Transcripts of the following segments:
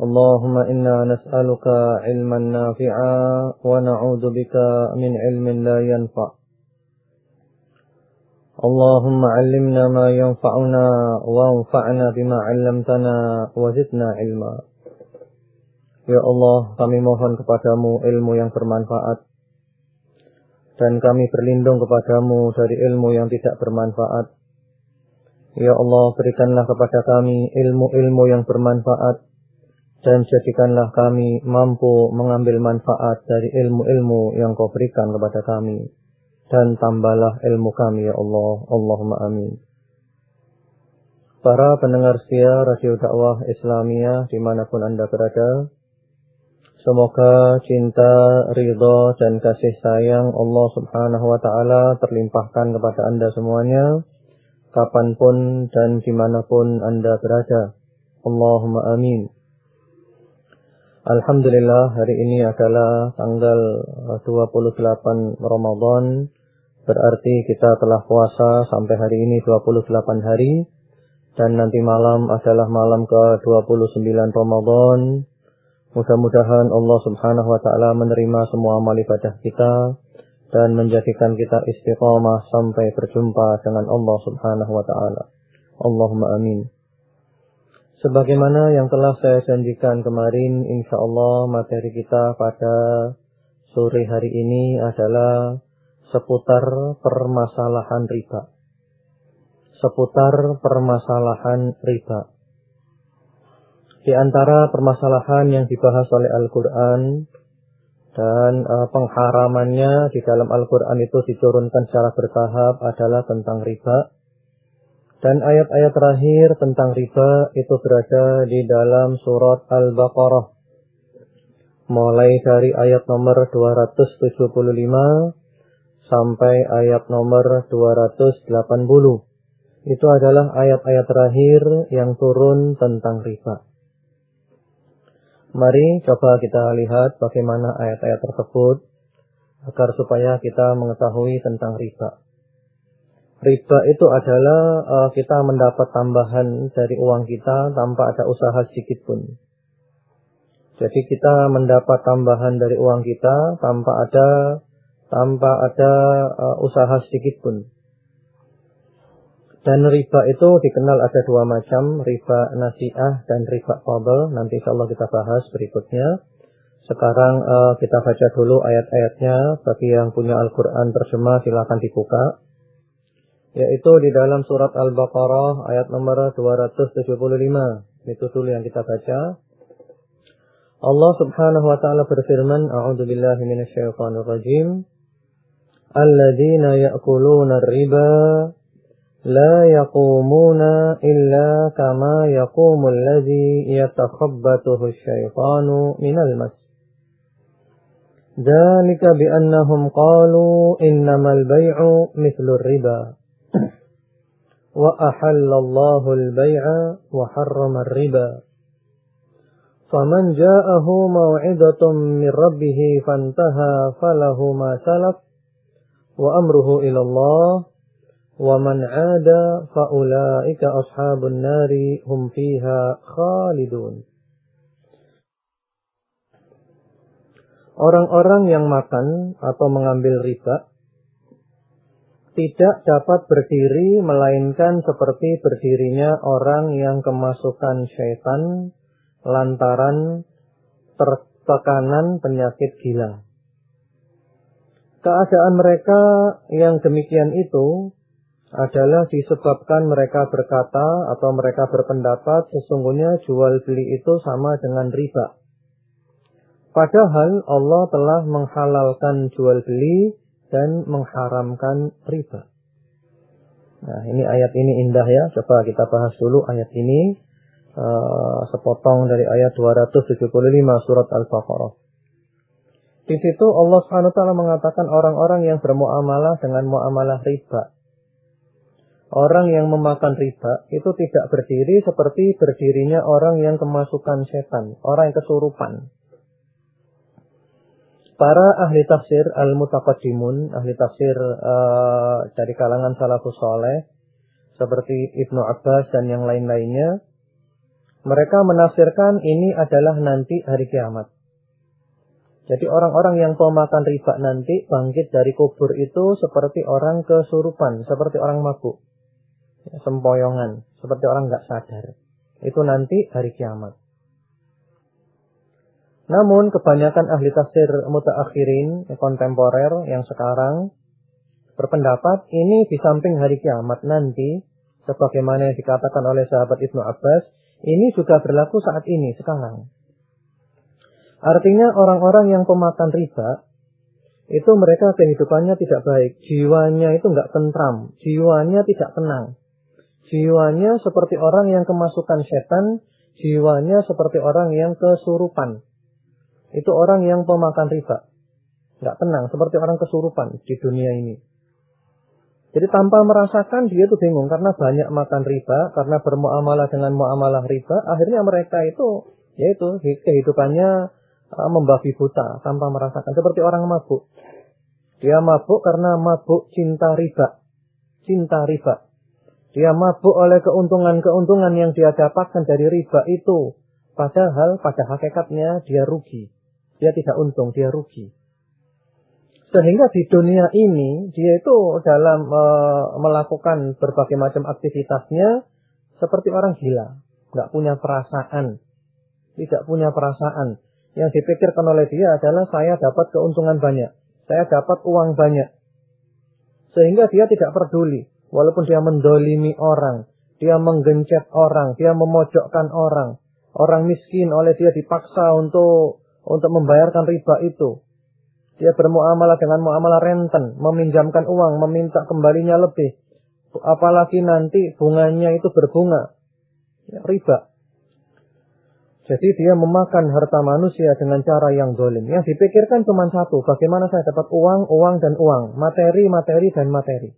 اللهم إنا نسألك علما نافعا ونعوذ بك من علم لا ينفع اللهم علمنا ما ينفعنا وانفعنا بما علمتنا وزدنا علما Ya Allah, kami mohon kepadamu ilmu yang bermanfaat. Dan kami berlindung kepadamu dari ilmu yang tidak bermanfaat. Ya Allah, berikanlah kepada kami ilmu-ilmu yang bermanfaat dan jadikanlah kami mampu mengambil manfaat dari ilmu-ilmu yang kau berikan kepada kami. Dan tambahlah ilmu kami ya Allah. Allahumma amin. Para pendengar setia Radio Dakwah Islamiyah di mana pun Anda berada. Semoga cinta, ridho, dan kasih sayang Allah subhanahu wa ta'ala terlimpahkan kepada Anda semuanya. Kapan pun dan di mana pun Anda berada. Allahumma amin. Alhamdulillah hari ini adalah tanggal 28 uh, Ramadan. Berarti kita telah puasa sampai hari ini 28 hari. Dan nanti malam adalah malam ke-29 Ramadan. Mudah-mudahan Allah subhanahu wa ta'ala menerima semua amal ibadah kita Dan menjadikan kita istiqamah sampai berjumpa dengan Allah subhanahu wa ta'ala. Allahumma amin Sebagaimana yang telah saya janjikan kemarin, insya Allah materi kita pada sore hari ini adalah seputar permasalahan riba. Seputar permasalahan riba. Di antara permasalahan yang dibahas oleh Al-Quran dan uh, pengharamannya di dalam Al-Quran itu diturunkan secara bertahap adalah tentang riba. Dan ayat-ayat terakhir tentang riba itu berada di dalam surat Al-Baqarah. Mulai dari ayat nomor 275 sampai ayat nomor 280. Itu adalah ayat-ayat terakhir yang turun tentang riba. Mari coba kita lihat bagaimana ayat-ayat tersebut agar supaya kita mengetahui tentang riba. Riba itu adalah uh, kita mendapat tambahan dari uang kita tanpa ada usaha sedikit pun. Jadi kita mendapat tambahan dari uang kita tanpa ada tanpa ada uh, usaha sedikit pun. Dan riba itu dikenal ada dua macam, riba nasiah dan riba fadl. Nanti insya Allah kita bahas berikutnya. Sekarang uh, kita baca dulu ayat-ayatnya. Bagi yang punya Al-Quran terjemah silahkan dibuka yaitu di dalam surat Al-Baqarah ayat nomor 275. Itu dulu yang kita baca. Allah Subhanahu wa taala berfirman, A'udzu billahi minasyaitonir rajim. Alladzina ya'kuluna ar-riba la yaqumuna illa kama yaqumu alladhi yatakhabbathu asy-syaitanu minal mas. ذلك بأنهم قالوا إنما البيع مثل الربا وأحل الله البيع وحرم الربا فمن جاءه موعظة من ربه فانتهى فله ما سلف وأمره إلى الله ومن عاد فأولئك أصحاب النار هم فيها خالدون Orang-orang yang makan atau mengambil riba tidak dapat berdiri melainkan seperti berdirinya orang yang kemasukan syaitan lantaran tertekanan penyakit gila. Keadaan mereka yang demikian itu adalah disebabkan mereka berkata atau mereka berpendapat sesungguhnya jual beli itu sama dengan riba. Padahal Allah telah menghalalkan jual beli dan mengharamkan riba. Nah, ini ayat ini indah ya. Coba kita bahas dulu ayat ini. Uh, sepotong dari ayat 275 surat Al-Baqarah. Di situ Allah taala mengatakan orang-orang yang bermuamalah dengan muamalah riba. Orang yang memakan riba itu tidak berdiri seperti berdirinya orang yang kemasukan setan, orang yang kesurupan. Para ahli tafsir al-mutaqaddimun, ahli tafsir uh, dari kalangan salafus soleh, seperti Ibnu Abbas dan yang lain-lainnya, mereka menafsirkan ini adalah nanti hari kiamat. Jadi orang-orang yang pemakan riba nanti bangkit dari kubur itu seperti orang kesurupan, seperti orang mabuk. Ya, sempoyongan, seperti orang nggak sadar. Itu nanti hari kiamat. Namun kebanyakan ahli tafsir mutaakhirin kontemporer yang sekarang berpendapat ini di samping hari kiamat nanti sebagaimana yang dikatakan oleh sahabat Ibnu Abbas ini juga berlaku saat ini sekarang. Artinya orang-orang yang pemakan riba, itu mereka kehidupannya tidak baik. Jiwanya itu nggak tentram. Jiwanya tidak tenang. Jiwanya seperti orang yang kemasukan setan. Jiwanya seperti orang yang kesurupan. Itu orang yang pemakan riba. Nggak tenang, seperti orang kesurupan di dunia ini. Jadi tanpa merasakan dia itu bingung karena banyak makan riba, karena bermuamalah dengan muamalah riba, akhirnya mereka itu yaitu kehidupannya Ah, membabi buta tanpa merasakan. Seperti orang mabuk. Dia mabuk karena mabuk cinta riba. Cinta riba. Dia mabuk oleh keuntungan-keuntungan yang dia dapatkan dari riba itu. Padahal pada hakikatnya dia rugi. Dia tidak untung, dia rugi. Sehingga di dunia ini dia itu dalam e, melakukan berbagai macam aktivitasnya seperti orang gila, nggak punya perasaan, tidak punya perasaan. Yang dipikirkan oleh dia adalah saya dapat keuntungan banyak. Saya dapat uang banyak. Sehingga dia tidak peduli. Walaupun dia mendolimi orang. Dia menggencet orang. Dia memojokkan orang. Orang miskin oleh dia dipaksa untuk untuk membayarkan riba itu. Dia bermuamalah dengan muamalah renten. Meminjamkan uang. Meminta kembalinya lebih. Apalagi nanti bunganya itu berbunga. Ya, riba. Jadi dia memakan harta manusia dengan cara yang dolim. Yang dipikirkan cuma satu, bagaimana saya dapat uang, uang, dan uang. Materi, materi, dan materi.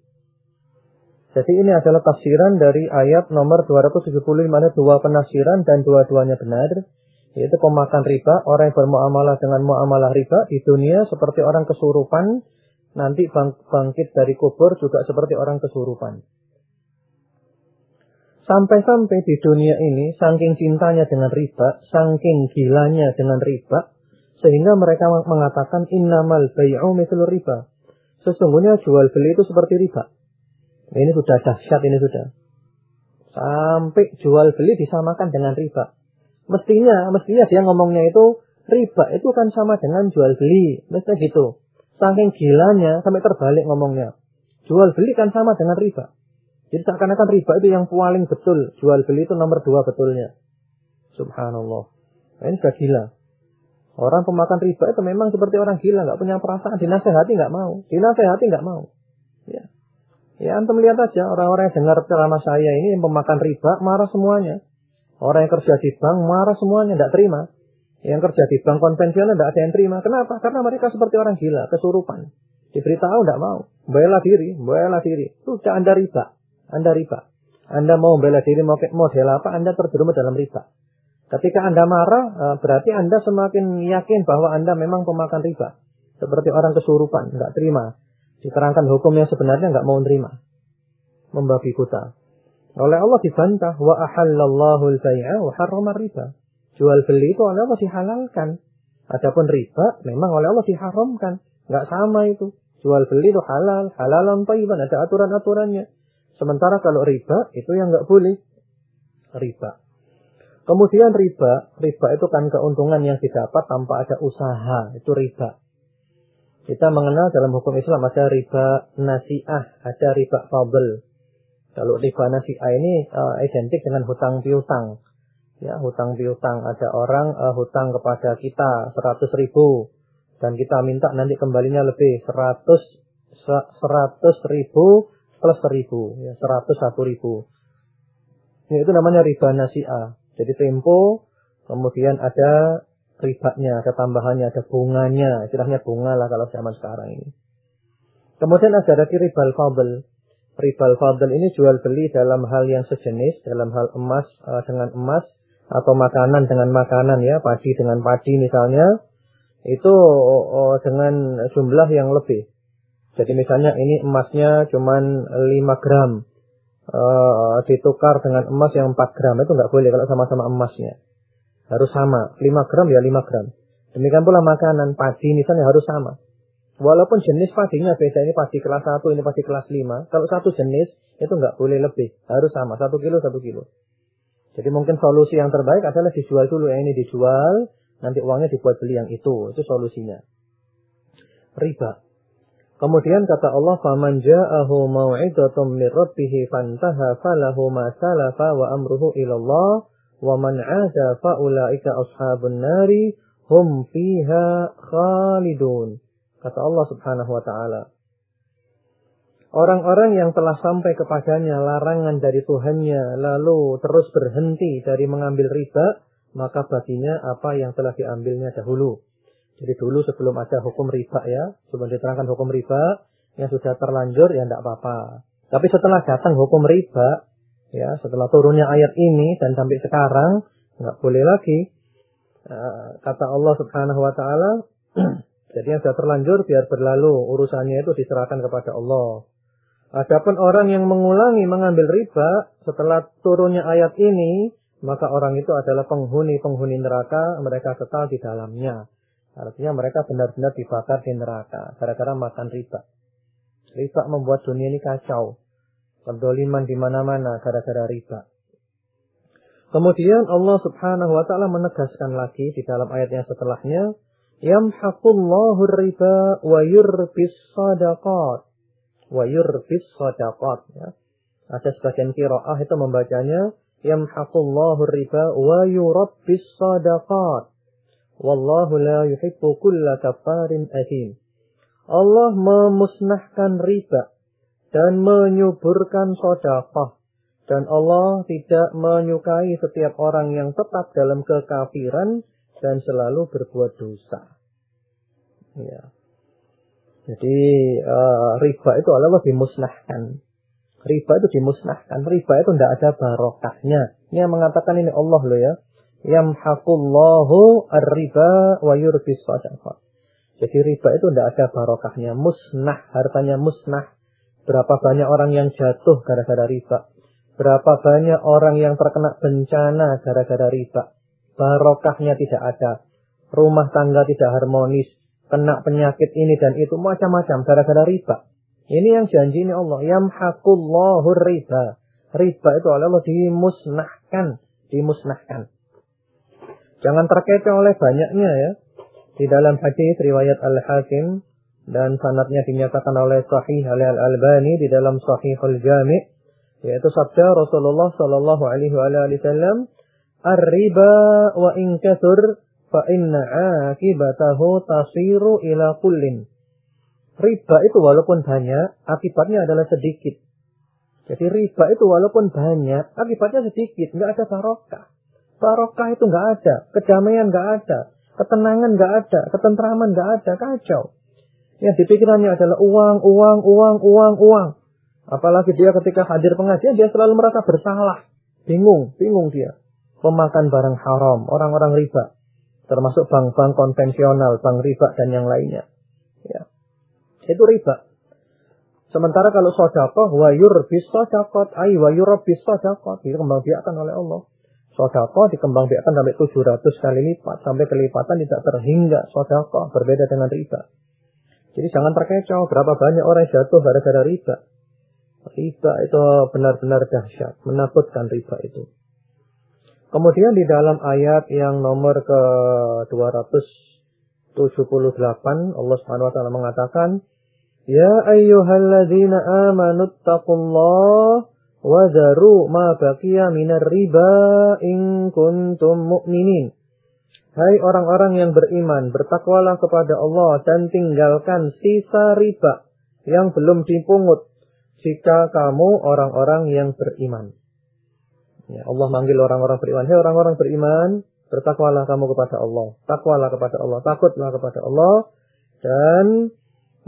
Jadi ini adalah tafsiran dari ayat nomor 275, ada dua penafsiran dan dua-duanya benar. Yaitu pemakan riba, orang yang bermuamalah dengan muamalah riba di dunia seperti orang kesurupan, nanti bangkit dari kubur juga seperti orang kesurupan. Sampai-sampai di dunia ini, saking cintanya dengan riba, saking gilanya dengan riba, sehingga mereka mengatakan innamal bay'u mithlu riba. Sesungguhnya jual beli itu seperti riba. Ini sudah dahsyat ini sudah. Sampai jual beli disamakan dengan riba. Mestinya, mestinya dia ngomongnya itu riba itu kan sama dengan jual beli. Mestinya gitu. Saking gilanya sampai terbalik ngomongnya. Jual beli kan sama dengan riba. Jadi seakan-akan riba itu yang paling betul. Jual beli itu nomor dua betulnya. Subhanallah. Nah, ini sudah gila. Orang pemakan riba itu memang seperti orang gila. nggak punya perasaan. Dinasehati nggak mau. Dinasehati nggak mau. Ya. Ya antum lihat aja. Orang-orang yang dengar ceramah saya ini yang pemakan riba marah semuanya. Orang yang kerja di bank marah semuanya. nggak terima. Yang kerja di bank konvensional nggak ada yang terima. Kenapa? Karena mereka seperti orang gila. Kesurupan. Diberitahu nggak mau. Bela diri. Bela diri. Sudah anda riba. Anda riba. Anda mau bela diri mau model apa, Anda terjerumus dalam riba. Ketika Anda marah, eh, berarti Anda semakin yakin bahwa Anda memang pemakan riba. Seperti orang kesurupan, nggak terima. Diterangkan hukum yang sebenarnya nggak mau terima. Membabi buta. Oleh Allah dibantah, wa ahallallahu al-bai'a wa harrama riba. Jual beli itu oleh Allah dihalalkan. Adapun riba memang oleh Allah diharamkan. Nggak sama itu. Jual beli itu halal, halalan tayyiban, ada aturan-aturannya. Sementara kalau riba itu yang nggak boleh. Riba. Kemudian riba, riba itu kan keuntungan yang didapat tanpa ada usaha, itu riba. Kita mengenal dalam hukum Islam ada riba nasiah, ada riba fabel. Kalau riba nasiah ini uh, identik dengan hutang piutang. Ya, hutang piutang. Ada orang uh, hutang kepada kita 100 ribu. Dan kita minta nanti kembalinya lebih 100, 100 ribu plus 1000. Ya, 101 ribu. Ini itu namanya riba nasiah. Jadi tempo, kemudian ada ribanya, ada tambahannya, ada bunganya. Istilahnya bunga lah kalau zaman sekarang ini. Kemudian ada lagi ribal fadl. Ribal fadl ini jual beli dalam hal yang sejenis, dalam hal emas uh, dengan emas atau makanan dengan makanan ya, padi dengan padi misalnya. Itu uh, dengan jumlah yang lebih. Jadi misalnya ini emasnya cuma 5 gram. Uh, ditukar dengan emas yang 4 gram itu nggak boleh kalau sama-sama emasnya. Harus sama. 5 gram ya 5 gram. Demikian pula makanan padi misalnya harus sama. Walaupun jenis padinya beda, ini padi kelas 1, ini padi kelas 5. Kalau satu jenis, itu nggak boleh lebih. Harus sama, 1 kilo, 1 kilo. Jadi mungkin solusi yang terbaik adalah dijual dulu. Yang ini dijual, nanti uangnya dibuat beli yang itu. Itu solusinya. Riba. Kemudian kata Allah, "Faman ja'ahu mau'idatun min rabbih fantaha falahu ma salafa wa amruhu ila Allah wa man 'ada fa ulaika ashabun nari hum fiha khalidun. Kata Allah Subhanahu wa taala. Orang-orang yang telah sampai kepadanya larangan dari Tuhannya lalu terus berhenti dari mengambil riba, maka baginya apa yang telah diambilnya dahulu. Jadi dulu sebelum ada hukum riba ya, sebelum diterangkan hukum riba, yang sudah terlanjur ya tidak apa-apa. Tapi setelah datang hukum riba, Ya, setelah turunnya ayat ini dan sampai sekarang nggak boleh lagi. Uh, kata Allah Subhanahu wa taala, jadi yang sudah terlanjur biar berlalu, urusannya itu diserahkan kepada Allah. Adapun orang yang mengulangi mengambil riba setelah turunnya ayat ini, maka orang itu adalah penghuni-penghuni neraka, mereka kekal di dalamnya. Artinya mereka benar-benar dibakar di neraka gara-gara makan riba. Riba membuat dunia ini kacau. Kedoliman di mana-mana gara-gara riba. Kemudian Allah subhanahu wa ta'ala menegaskan lagi di dalam ayat yang setelahnya. Yamhaqullahu riba wa yurbis sadaqat. Wa yurbis sadaqat. Ya. Ada sebagian kiro'ah itu membacanya. Yamhaqullahu riba wa yurabbis sadaqat. Wallahu la yuhibbu kulla kafarin athim. Allah memusnahkan riba dan menyuburkan sodakah. Dan Allah tidak menyukai setiap orang yang tetap dalam kekafiran dan selalu berbuat dosa. Ya. Jadi uh, riba itu Allah dimusnahkan. Riba itu dimusnahkan. Riba itu tidak ada barokahnya. Ini yang mengatakan ini Allah loh ya. Yamhaqullahu ar-riba wa yurbis sadaqah. Jadi riba itu tidak ada barokahnya. Musnah, hartanya musnah. Berapa banyak orang yang jatuh gara-gara riba. Berapa banyak orang yang terkena bencana gara-gara riba. Barokahnya tidak ada. Rumah tangga tidak harmonis. Kena penyakit ini dan itu macam-macam gara-gara riba. Ini yang janji ini Allah. Yamhaqullahu riba. Riba itu oleh Allah dimusnahkan. Dimusnahkan. Jangan terkecoh oleh banyaknya ya. Di dalam hadis riwayat Al-Hakim dan sanatnya dinyatakan oleh Sahih Al-Albani di dalam Sahihul Jami' yaitu sabda Rasulullah sallallahu alaihi wasallam ar-riba wa in kathur fa inna akibatahu tasiru ila kullin riba itu walaupun banyak akibatnya adalah sedikit jadi riba itu walaupun banyak akibatnya sedikit nggak ada barokah barokah itu nggak ada kedamaian nggak ada ketenangan nggak ada ketentraman nggak ada kacau yang dipikirannya adalah uang, uang, uang, uang, uang. Apalagi dia ketika hadir pengajian, dia selalu merasa bersalah. Bingung, bingung dia. Pemakan barang haram, orang-orang riba. Termasuk bank-bank konvensional, bank riba dan yang lainnya. Ya. Itu riba. Sementara kalau sodakoh, wayur bis sodakot, ay wayur bis sodakot. Dikembangbiakan oleh Allah. Sodakoh dikembangbiakan sampai 700 kali lipat. Sampai kelipatan tidak terhingga sodakoh. Berbeda dengan riba. Jadi jangan terkecoh berapa banyak orang jatuh gara-gara riba. Riba itu benar-benar dahsyat, menakutkan riba itu. Kemudian di dalam ayat yang nomor ke 208 78 Allah Subhanahu wa taala mengatakan Ya ayyuhalladzina amanu taqullaha wa daru ma baqiya minar riba in kuntum mu'minin. Hai orang-orang yang beriman, bertakwalah kepada Allah dan tinggalkan sisa riba yang belum dipungut jika kamu orang-orang yang beriman. Ya, Allah manggil orang-orang beriman. Hai orang-orang beriman, bertakwalah kamu kepada Allah. Takwalah kepada Allah. Takutlah kepada Allah. Dan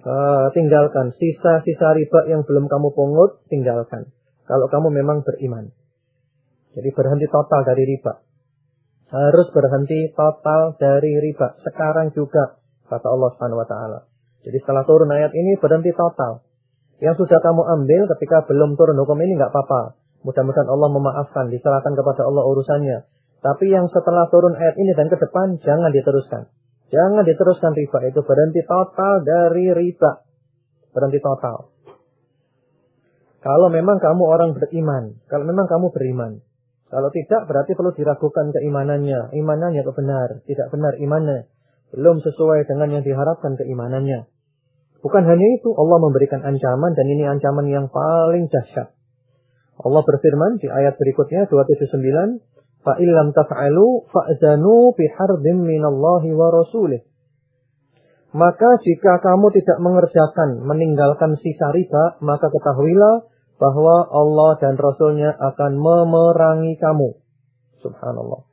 uh, tinggalkan sisa-sisa riba yang belum kamu pungut, tinggalkan. Kalau kamu memang beriman. Jadi berhenti total dari riba. Harus berhenti total dari riba. Sekarang juga, kata Allah Subhanahu wa taala. Jadi setelah turun ayat ini berhenti total. Yang sudah kamu ambil ketika belum turun hukum ini nggak apa-apa. Mudah-mudahan Allah memaafkan, diserahkan kepada Allah urusannya. Tapi yang setelah turun ayat ini dan ke depan jangan diteruskan. Jangan diteruskan riba itu berhenti total dari riba. Berhenti total. Kalau memang kamu orang beriman, kalau memang kamu beriman. Kalau tidak berarti perlu diragukan keimanannya. Imanannya itu benar, tidak benar imannya. Belum sesuai dengan yang diharapkan keimanannya. Bukan hanya itu, Allah memberikan ancaman dan ini ancaman yang paling dahsyat. Allah berfirman di ayat berikutnya 279, "Fa illam taf'alu fa'zanu biharbin minallahi wa rasulih." Maka jika kamu tidak mengerjakan, meninggalkan sisa riba, maka ketahuilah bahwa Allah dan Rasulnya akan memerangi kamu. Subhanallah.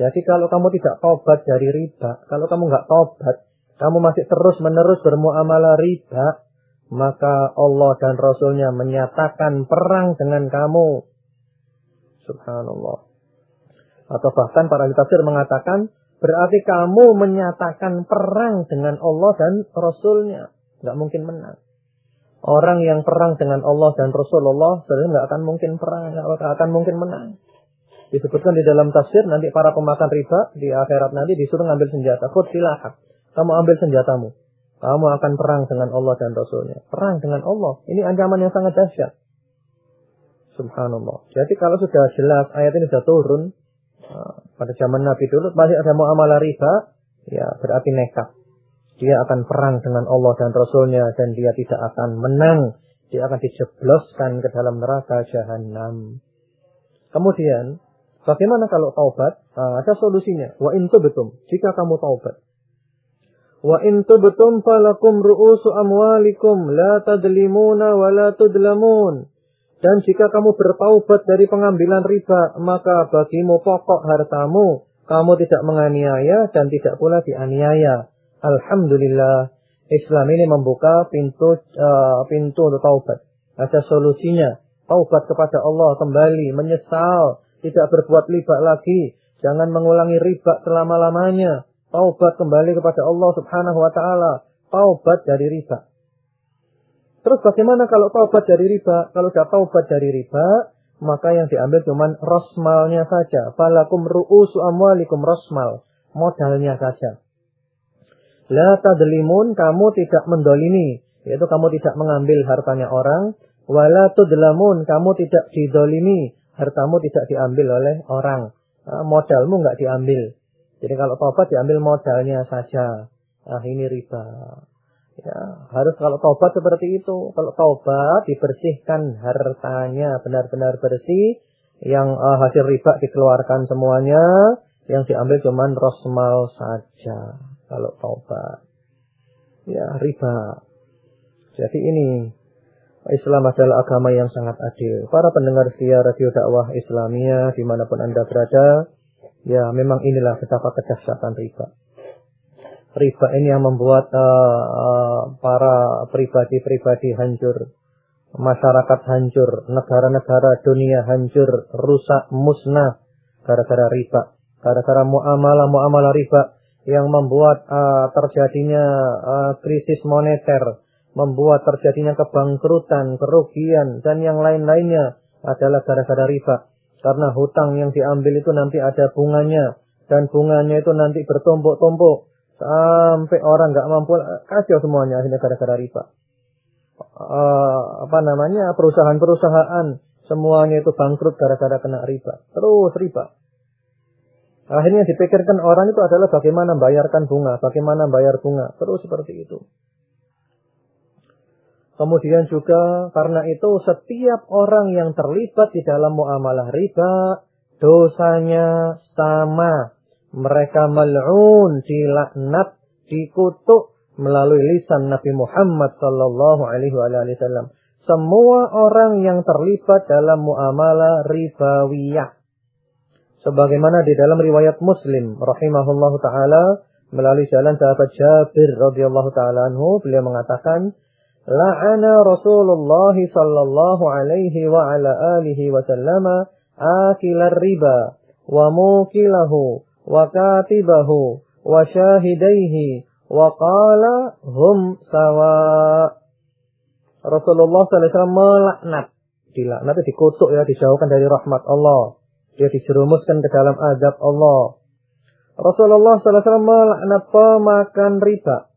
Jadi kalau kamu tidak tobat dari riba, kalau kamu nggak tobat, kamu masih terus menerus bermuamalah riba, maka Allah dan Rasulnya menyatakan perang dengan kamu. Subhanallah. Atau bahkan para tafsir mengatakan, berarti kamu menyatakan perang dengan Allah dan Rasulnya. Nggak mungkin menang. Orang yang perang dengan Allah dan Rasulullah sebenarnya nggak akan mungkin perang, nggak akan mungkin menang. Disebutkan di dalam tafsir nanti para pemakan riba di akhirat nanti disuruh ngambil senjata. Khud silahak. Kamu ambil senjatamu. Kamu akan perang dengan Allah dan Rasulnya. Perang dengan Allah. Ini ancaman yang sangat dahsyat. Subhanallah. Jadi kalau sudah jelas ayat ini sudah turun. Eh, pada zaman Nabi dulu masih ada muamalah riba. Ya berarti nekat. Dia akan perang dengan Allah dan Rasulnya. Dan dia tidak akan menang. Dia akan dijebloskan ke dalam neraka jahanam. Kemudian, bagaimana kalau taubat? Nah, ada solusinya. Wa intu betum. Jika kamu taubat. Wa in tubtum falakum ru'usu amwalikum la tadlimuna wa la tudlamun. Dan jika kamu bertaubat dari pengambilan riba, maka bagimu pokok hartamu. Kamu tidak menganiaya dan tidak pula dianiaya. Alhamdulillah, Islam ini membuka pintu uh, pintu untuk taubat. Ada solusinya. Taubat kepada Allah kembali, menyesal, tidak berbuat riba lagi, jangan mengulangi riba selama-lamanya Taubat kembali kepada Allah subhanahu wa ta'ala. Taubat dari riba. Terus bagaimana kalau taubat dari riba? Kalau sudah taubat dari riba, maka yang diambil cuma rosmalnya saja. Falakum ru'usu amwalikum rosmal. Modalnya saja. La tadlimun, kamu tidak mendolimi. Yaitu kamu tidak mengambil hartanya orang. Wala tudlamun, kamu tidak didolimi. Hartamu tidak diambil oleh orang. Modalmu nggak diambil. Jadi kalau taubat diambil modalnya saja. Ah ini riba. Ya, harus kalau taubat seperti itu. Kalau taubat dibersihkan hartanya benar-benar bersih. Yang uh, hasil riba dikeluarkan semuanya. Yang diambil cuma rosmal saja. Kalau taubat. Ya, riba. Jadi ini Islam adalah agama yang sangat adil. Para pendengar setia radio dakwah Islamia di mana pun anda berada, Ya, memang inilah betapa kedahsyatan riba. Riba ini yang membuat uh, uh, para pribadi-pribadi hancur, masyarakat hancur, negara-negara dunia hancur, rusak, musnah gara-gara riba, gara-gara muamalah-muamalah riba yang membuat uh, terjadinya uh, krisis moneter, membuat terjadinya kebangkrutan, kerugian dan yang lain-lainnya adalah gara-gara riba. Karena hutang yang diambil itu nanti ada bunganya. Dan bunganya itu nanti bertumpuk-tumpuk. Sampai orang nggak mampu kacau semuanya akhirnya gara-gara riba. Uh, apa namanya perusahaan-perusahaan semuanya itu bangkrut gara-gara kena riba. Terus riba. Akhirnya dipikirkan orang itu adalah bagaimana membayarkan bunga, bagaimana bayar bunga, terus seperti itu. Kemudian juga karena itu setiap orang yang terlibat di dalam muamalah riba, dosanya sama. Mereka mal'un, dilaknat, dikutuk melalui lisan Nabi Muhammad sallallahu alaihi wasallam. Semua orang yang terlibat dalam muamalah ribawiyah sebagaimana di dalam riwayat Muslim rahimahullahu taala melalui jalan sahabat Jabir radhiyallahu taala beliau mengatakan la'ana Rasulullah sallallahu alaihi alihi wa sallama akilar riba wa mukilahu wa katibahu wa syahidaihi wa qala hum sawa Rasulullah sallallahu alaihi wasallam melaknat dilaknat dikutuk ya dijauhkan dari rahmat Allah dia dijerumuskan ke dalam adab Allah. Rasulullah SAW melaknat pemakan riba.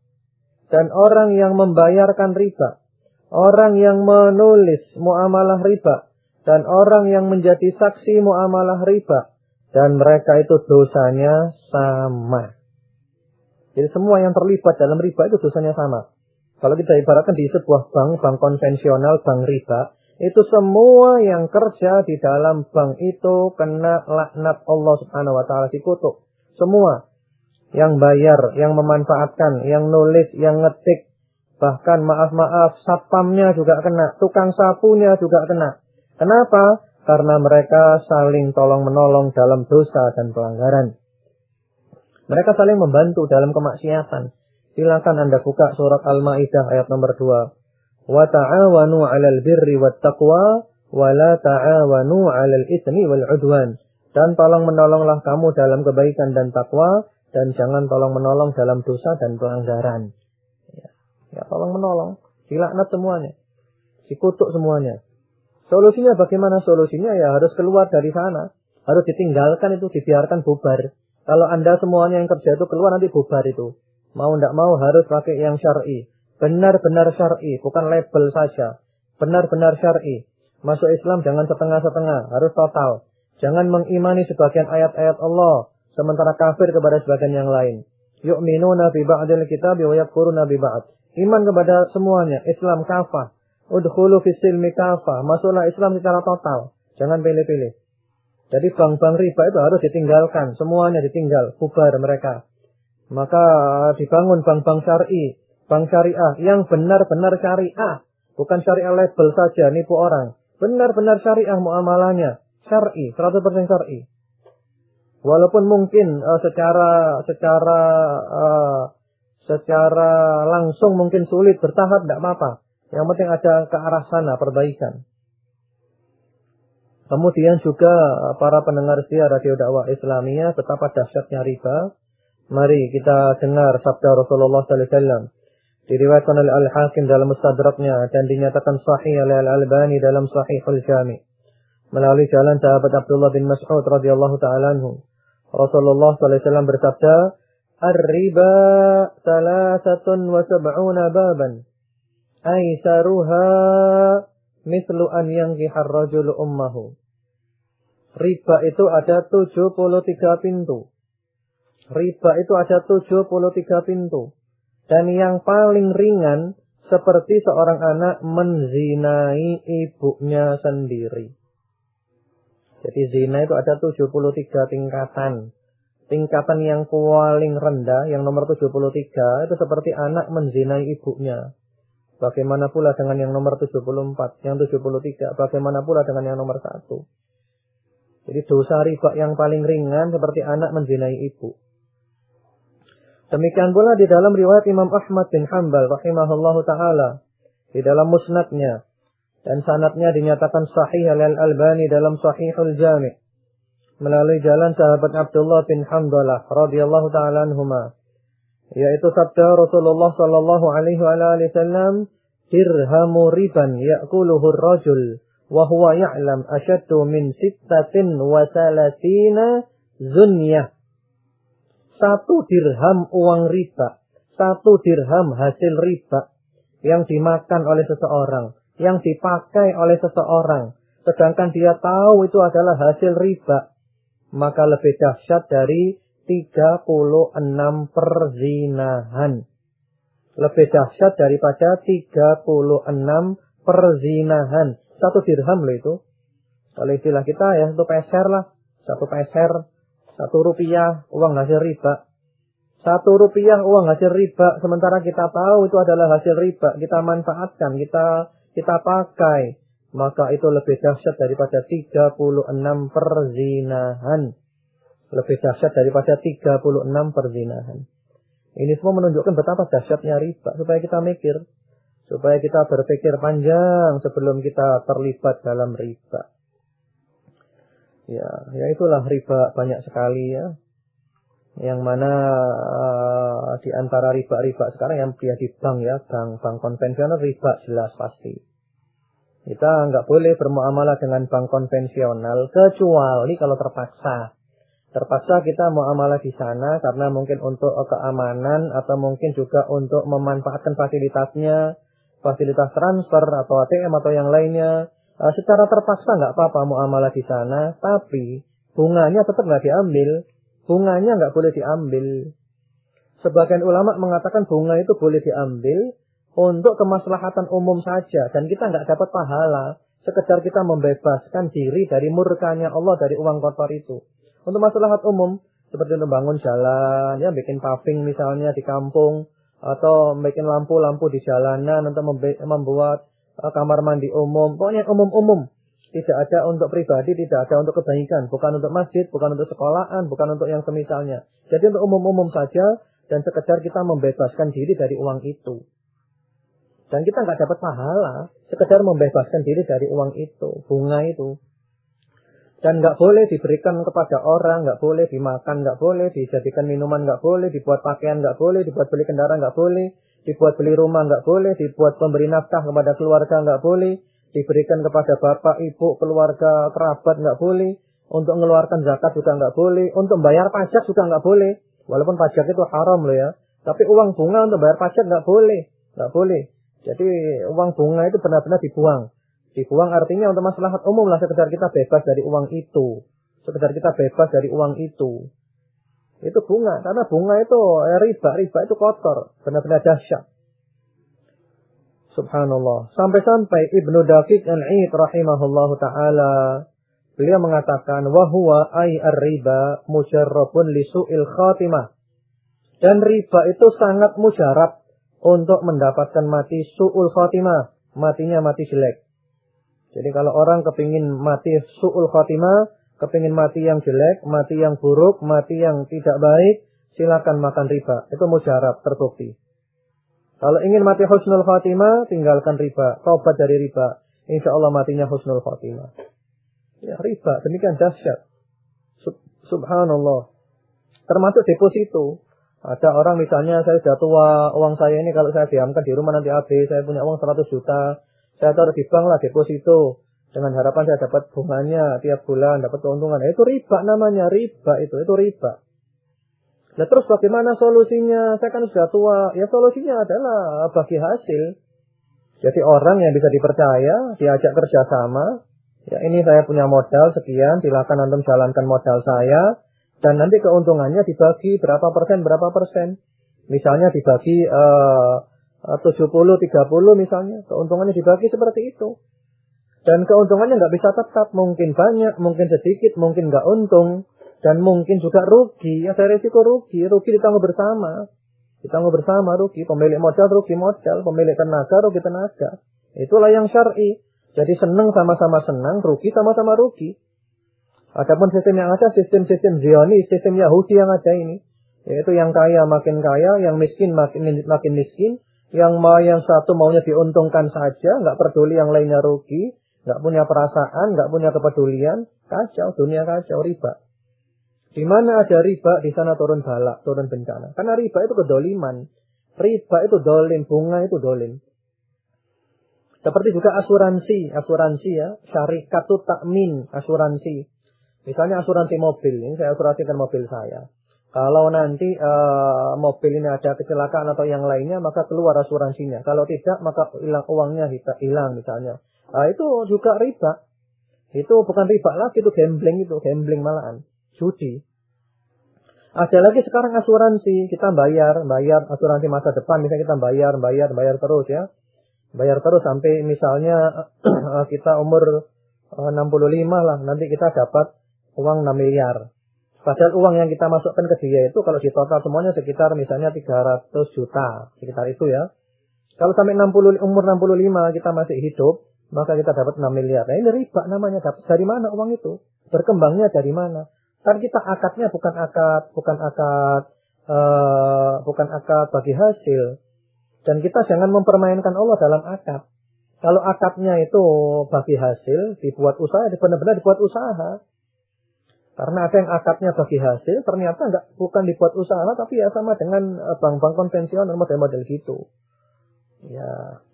Dan orang yang membayarkan riba. Orang yang menulis muamalah riba. Dan orang yang menjadi saksi muamalah riba. Dan mereka itu dosanya sama. Jadi semua yang terlibat dalam riba itu dosanya sama. Kalau kita ibaratkan di sebuah bank, bank konvensional, bank riba, itu semua yang kerja di dalam bank itu kena laknat Allah Subhanahu wa taala dikutuk. Semua yang bayar, yang memanfaatkan, yang nulis, yang ngetik, bahkan maaf-maaf satpamnya juga kena, tukang sapunya juga kena. Kenapa? Karena mereka saling tolong-menolong dalam dosa dan pelanggaran. Mereka saling membantu dalam kemaksiatan. Silakan Anda buka surat Al-Maidah ayat nomor 2 wa ta'awanu 'alal birri wat taqwa wa la ta'awanu 'alal itsmi wal 'udwan. Dan tolong menolonglah kamu dalam kebaikan dan takwa dan jangan tolong menolong dalam dosa dan pelanggaran. Ya, ya tolong menolong, dilaknat semuanya. Dikutuk semuanya. Solusinya bagaimana solusinya? Ya harus keluar dari sana. Harus ditinggalkan itu, dibiarkan bubar. Kalau Anda semuanya yang kerja itu keluar nanti bubar itu. Mau tidak mau harus pakai yang syar'i. Benar-benar syar'i, bukan label saja. Benar-benar syar'i. Masuk Islam jangan setengah-setengah, harus total. Jangan mengimani sebagian ayat-ayat Allah, sementara kafir kepada sebagian yang lain. Yu'minuna bi ba'dil kitab wa yakfuruna bi ba'd. Iman kepada semuanya, Islam kafah. Udkhulu fis silmi kafah. Masuklah Islam secara total. Jangan pilih-pilih. Jadi bank-bank riba itu harus ditinggalkan. Semuanya ditinggal. Bubar mereka. Maka dibangun bank-bank syar'i bank syariah yang benar-benar syariah. Bukan syariah label saja, nipu orang. Benar-benar syariah muamalahnya. Syar'i, 100% syar'i. Walaupun mungkin uh, secara secara uh, secara langsung mungkin sulit bertahap tidak apa-apa. Yang penting ada ke arah sana perbaikan. Kemudian juga eh, para pendengar setia radio dakwah Islamiyah betapa dahsyatnya riba. Mari kita dengar sabda Rasulullah sallallahu alaihi wasallam Diriwayatkan oleh Al-Hakim dalam Mustadraknya dan dinyatakan sahih oleh Al-Albani dalam Sahihul Jami. Melalui jalan sahabat Abdullah bin Mas'ud radhiyallahu taala anhu. Rasulullah wasallam bersabda, "Ar-riba thalathatun wa sab'una baban. Aisaruha mithlu an yankiha ar-rajulu ummahu." Riba itu ada 73 pintu. Riba itu ada 73 pintu. Dan yang paling ringan seperti seorang anak menzinai ibunya sendiri. Jadi zina itu ada 73 tingkatan. Tingkatan yang paling rendah, yang nomor 73, itu seperti anak menzinai ibunya. Bagaimana pula dengan yang nomor 74, yang 73, bagaimana pula dengan yang nomor 1. Jadi dosa riba yang paling ringan seperti anak menzinai ibu. Demikian pula di dalam riwayat Imam Ahmad bin Hanbal rahimahullahu taala di dalam musnadnya dan sanatnya dinyatakan sahih oleh Al-Albani dalam Sahihul Jami' melalui jalan sahabat Abdullah bin Hamdalah radhiyallahu taala anhuma yaitu sabda Rasulullah sallallahu alaihi wasallam dirhamu riban ya'kuluhu ar-rajul wa huwa ya'lam ashaddu min sittatin wa salatina zunyah. Satu dirham uang riba, satu dirham hasil riba yang dimakan oleh seseorang, yang dipakai oleh seseorang, sedangkan dia tahu itu adalah hasil riba, maka lebih dahsyat dari 36 perzinahan. Lebih dahsyat daripada 36 perzinahan. Satu dirham loh itu. Kalau istilah kita ya satu peser lah. Satu peser. Satu rupiah uang hasil riba. Satu rupiah uang hasil riba. Sementara kita tahu itu adalah hasil riba. Kita manfaatkan. Kita kita pakai. Maka itu lebih dahsyat daripada 36 perzinahan. Lebih dahsyat daripada 36 perzinahan. Ini semua menunjukkan betapa dahsyatnya riba. Supaya kita mikir. Supaya kita berpikir panjang sebelum kita terlibat dalam riba. Ya, ya itulah riba banyak sekali ya. Yang mana uh, di antara riba-riba sekarang yang dia di bank ya, bank-bank konvensional riba jelas pasti. Kita nggak boleh bermuamalah dengan bank konvensional kecuali kalau terpaksa. Terpaksa kita muamalah di sana karena mungkin untuk keamanan atau mungkin juga untuk memanfaatkan fasilitasnya, fasilitas transfer atau ATM atau yang lainnya. Uh, secara terpaksa nggak apa-apa muamalah di sana, tapi bunganya tetap nggak diambil. Bunganya nggak boleh diambil. Sebagian ulama mengatakan bunga itu boleh diambil untuk kemaslahatan umum saja dan kita nggak dapat pahala. Sekedar kita membebaskan diri dari murkanya Allah dari uang kotor itu. Untuk masalah umum, seperti untuk bangun jalan, ya bikin paving misalnya di kampung, atau bikin lampu-lampu di jalanan untuk membuat uh, kamar mandi umum, pokoknya umum-umum. Tidak ada untuk pribadi, tidak ada untuk kebaikan, bukan untuk masjid, bukan untuk sekolahan, bukan untuk yang semisalnya. Jadi untuk umum-umum saja dan sekedar kita membebaskan diri dari uang itu. Dan kita nggak dapat pahala, sekedar membebaskan diri dari uang itu, bunga itu. Dan nggak boleh diberikan kepada orang, nggak boleh dimakan, nggak boleh dijadikan minuman, nggak boleh dibuat pakaian, nggak boleh dibuat beli kendaraan, nggak boleh dibuat beli rumah, nggak boleh dibuat pemberi nafkah kepada keluarga, nggak boleh diberikan kepada bapak, ibu, keluarga, kerabat, nggak boleh untuk mengeluarkan zakat juga nggak boleh, untuk bayar pajak juga nggak boleh, walaupun pajak itu haram loh ya. Tapi uang bunga untuk bayar pajak nggak boleh, nggak boleh. Jadi uang bunga itu benar-benar dibuang. Dibuang artinya untuk masalah umum lah sekedar kita bebas dari uang itu. Sekedar kita bebas dari uang itu. Itu bunga. Karena bunga itu eh, riba. Riba itu kotor. Benar-benar dahsyat. Subhanallah. Sampai-sampai Ibnu Dafiq al-Aid rahimahullah ta'ala. Beliau mengatakan. Wahuwa ay ar-riba mujarrabun li su'il khatimah. Dan riba itu sangat mujarab untuk mendapatkan mati su'ul khatimah. Matinya mati jelek. Jadi kalau orang kepingin mati su'ul khatimah, kepingin mati yang jelek, mati yang buruk, mati yang tidak baik, silakan makan riba. Itu mujarab, terbukti. Kalau ingin mati husnul khatimah, tinggalkan riba. Taubat dari riba. Insya Allah matinya husnul khatimah. Ya, riba. Demikian dahsyat. Sub Subhanallah. Termasuk deposito. Ada orang misalnya saya sudah tua, uang saya ini kalau saya diamkan di rumah nanti habis, saya punya uang 100 juta, saya taruh di bank lah deposito. Dengan harapan saya dapat bunganya tiap bulan, dapat keuntungan. Itu riba namanya, riba itu, itu riba. Nah terus bagaimana solusinya? Saya kan sudah tua. Ya solusinya adalah bagi hasil. Jadi orang yang bisa dipercaya, diajak kerjasama. Ya ini saya punya modal sekian, silakan antum jalankan modal saya. Dan nanti keuntungannya dibagi berapa persen, berapa persen. Misalnya dibagi uh, 70, 30 misalnya. Keuntungannya dibagi seperti itu. Dan keuntungannya nggak bisa tetap. Mungkin banyak, mungkin sedikit, mungkin nggak untung. Dan mungkin juga rugi. Ada resiko rugi. Rugi ditanggung bersama. Ditanggung bersama rugi. Pemilik modal rugi modal. Pemilik tenaga rugi tenaga. Itulah yang syar'i. Jadi senang sama-sama senang, rugi sama-sama rugi. Adapun sistem yang ada, sistem-sistem Zionis, sistem Yahudi yang ada ini. Yaitu yang kaya makin kaya, yang miskin makin, makin miskin, yang mau yang satu maunya diuntungkan saja, nggak peduli yang lainnya rugi, nggak punya perasaan, nggak punya kepedulian, kacau, dunia kacau, riba. Di mana ada riba, di sana turun balak, turun bencana. Karena riba itu kedoliman. Riba itu dolim, bunga itu dolim. Seperti juga asuransi, asuransi ya, syarikat itu takmin, asuransi. Misalnya asuransi mobil, ini saya asuransikan mobil saya. Kalau nanti uh, mobil ini ada kecelakaan atau yang lainnya, maka keluar asuransinya. Kalau tidak, maka hilang uangnya hilang misalnya. Nah, itu juga riba. Itu bukan riba lagi, itu gambling itu, gambling malahan. Judi. Ada lagi sekarang asuransi, kita bayar, bayar asuransi masa depan, misalnya kita bayar, bayar, bayar terus ya. Bayar terus sampai misalnya kita umur 65 eh, lah, nanti kita dapat uang 6 miliar. Padahal uang yang kita masukkan ke dia itu kalau di total semuanya sekitar misalnya 300 juta, sekitar itu ya. Kalau sampai 60 umur 65 kita masih hidup, maka kita dapat 6 miliar. Nah ini riba namanya. Dapat dari mana uang itu? Berkembangnya dari mana? Kan kita akadnya bukan akad, bukan akad, uh, bukan akad bagi hasil. Dan kita jangan mempermainkan Allah dalam akad. Kalau akadnya itu bagi hasil, dibuat usaha, benar-benar dibuat usaha. Karena ada yang akadnya bagi hasil, ternyata enggak bukan dibuat usaha, tapi ya sama dengan eh, bank-bank konvensional model-model gitu. Ya.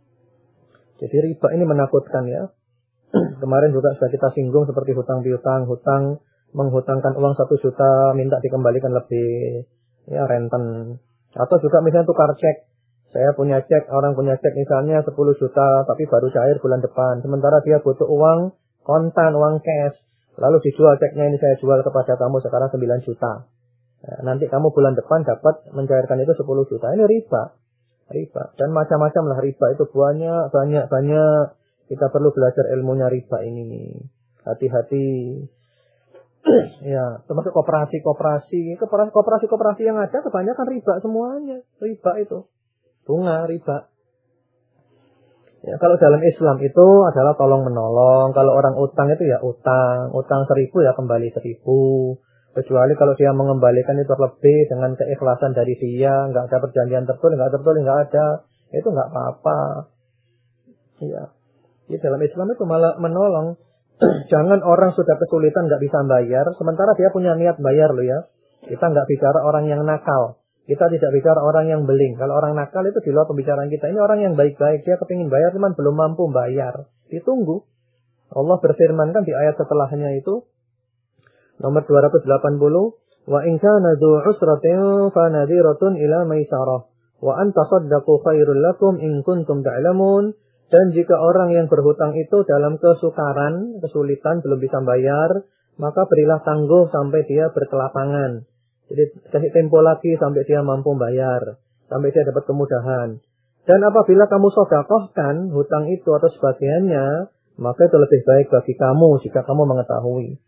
Jadi riba ini menakutkan ya. Kemarin juga sudah kita singgung seperti hutang piutang, hutang menghutangkan uang satu juta minta dikembalikan lebih ya renten. Atau juga misalnya tukar cek. Saya punya cek, orang punya cek misalnya 10 juta tapi baru cair bulan depan. Sementara dia butuh uang kontan, uang cash. Lalu dijual ceknya ini saya jual kepada kamu sekarang 9 juta. Nah, nanti kamu bulan depan dapat mencairkan itu 10 juta. Ini riba riba dan macam-macam lah riba itu banyak banyak banyak kita perlu belajar ilmunya riba ini hati-hati ya termasuk koperasi koperasi koperasi koperasi yang ada kebanyakan riba semuanya. Riba itu. Bunga riba. Ya kalau dalam Islam itu adalah tolong menolong. Kalau orang utang itu ya utang. Utang seribu ya kembali seribu. Kecuali kalau dia mengembalikan itu lebih dengan keikhlasan dari dia, nggak ada perjanjian tertulis, nggak tertulis, nggak ada, itu nggak apa-apa. Iya. Di dalam Islam itu malah menolong. Jangan orang sudah kesulitan nggak bisa bayar, sementara dia punya niat bayar loh ya. Kita nggak bicara orang yang nakal. Kita tidak bicara orang yang beling. Kalau orang nakal itu di luar pembicaraan kita. Ini orang yang baik-baik. Dia kepingin bayar, cuman belum mampu bayar. Ditunggu. Allah berfirman kan di ayat setelahnya itu. Nomor 280. Wa in kana dzu usratin fa nadhiratun ila maisarah. Wa an tasaddaqu khairul lakum in kuntum ta'lamun. Dan jika orang yang berhutang itu dalam kesukaran, kesulitan, belum bisa bayar, maka berilah tangguh sampai dia berkelapangan. Jadi kasih tempo lagi sampai dia mampu bayar, sampai dia dapat kemudahan. Dan apabila kamu sodakohkan hutang itu atau sebagiannya, maka itu lebih baik bagi kamu jika kamu mengetahui.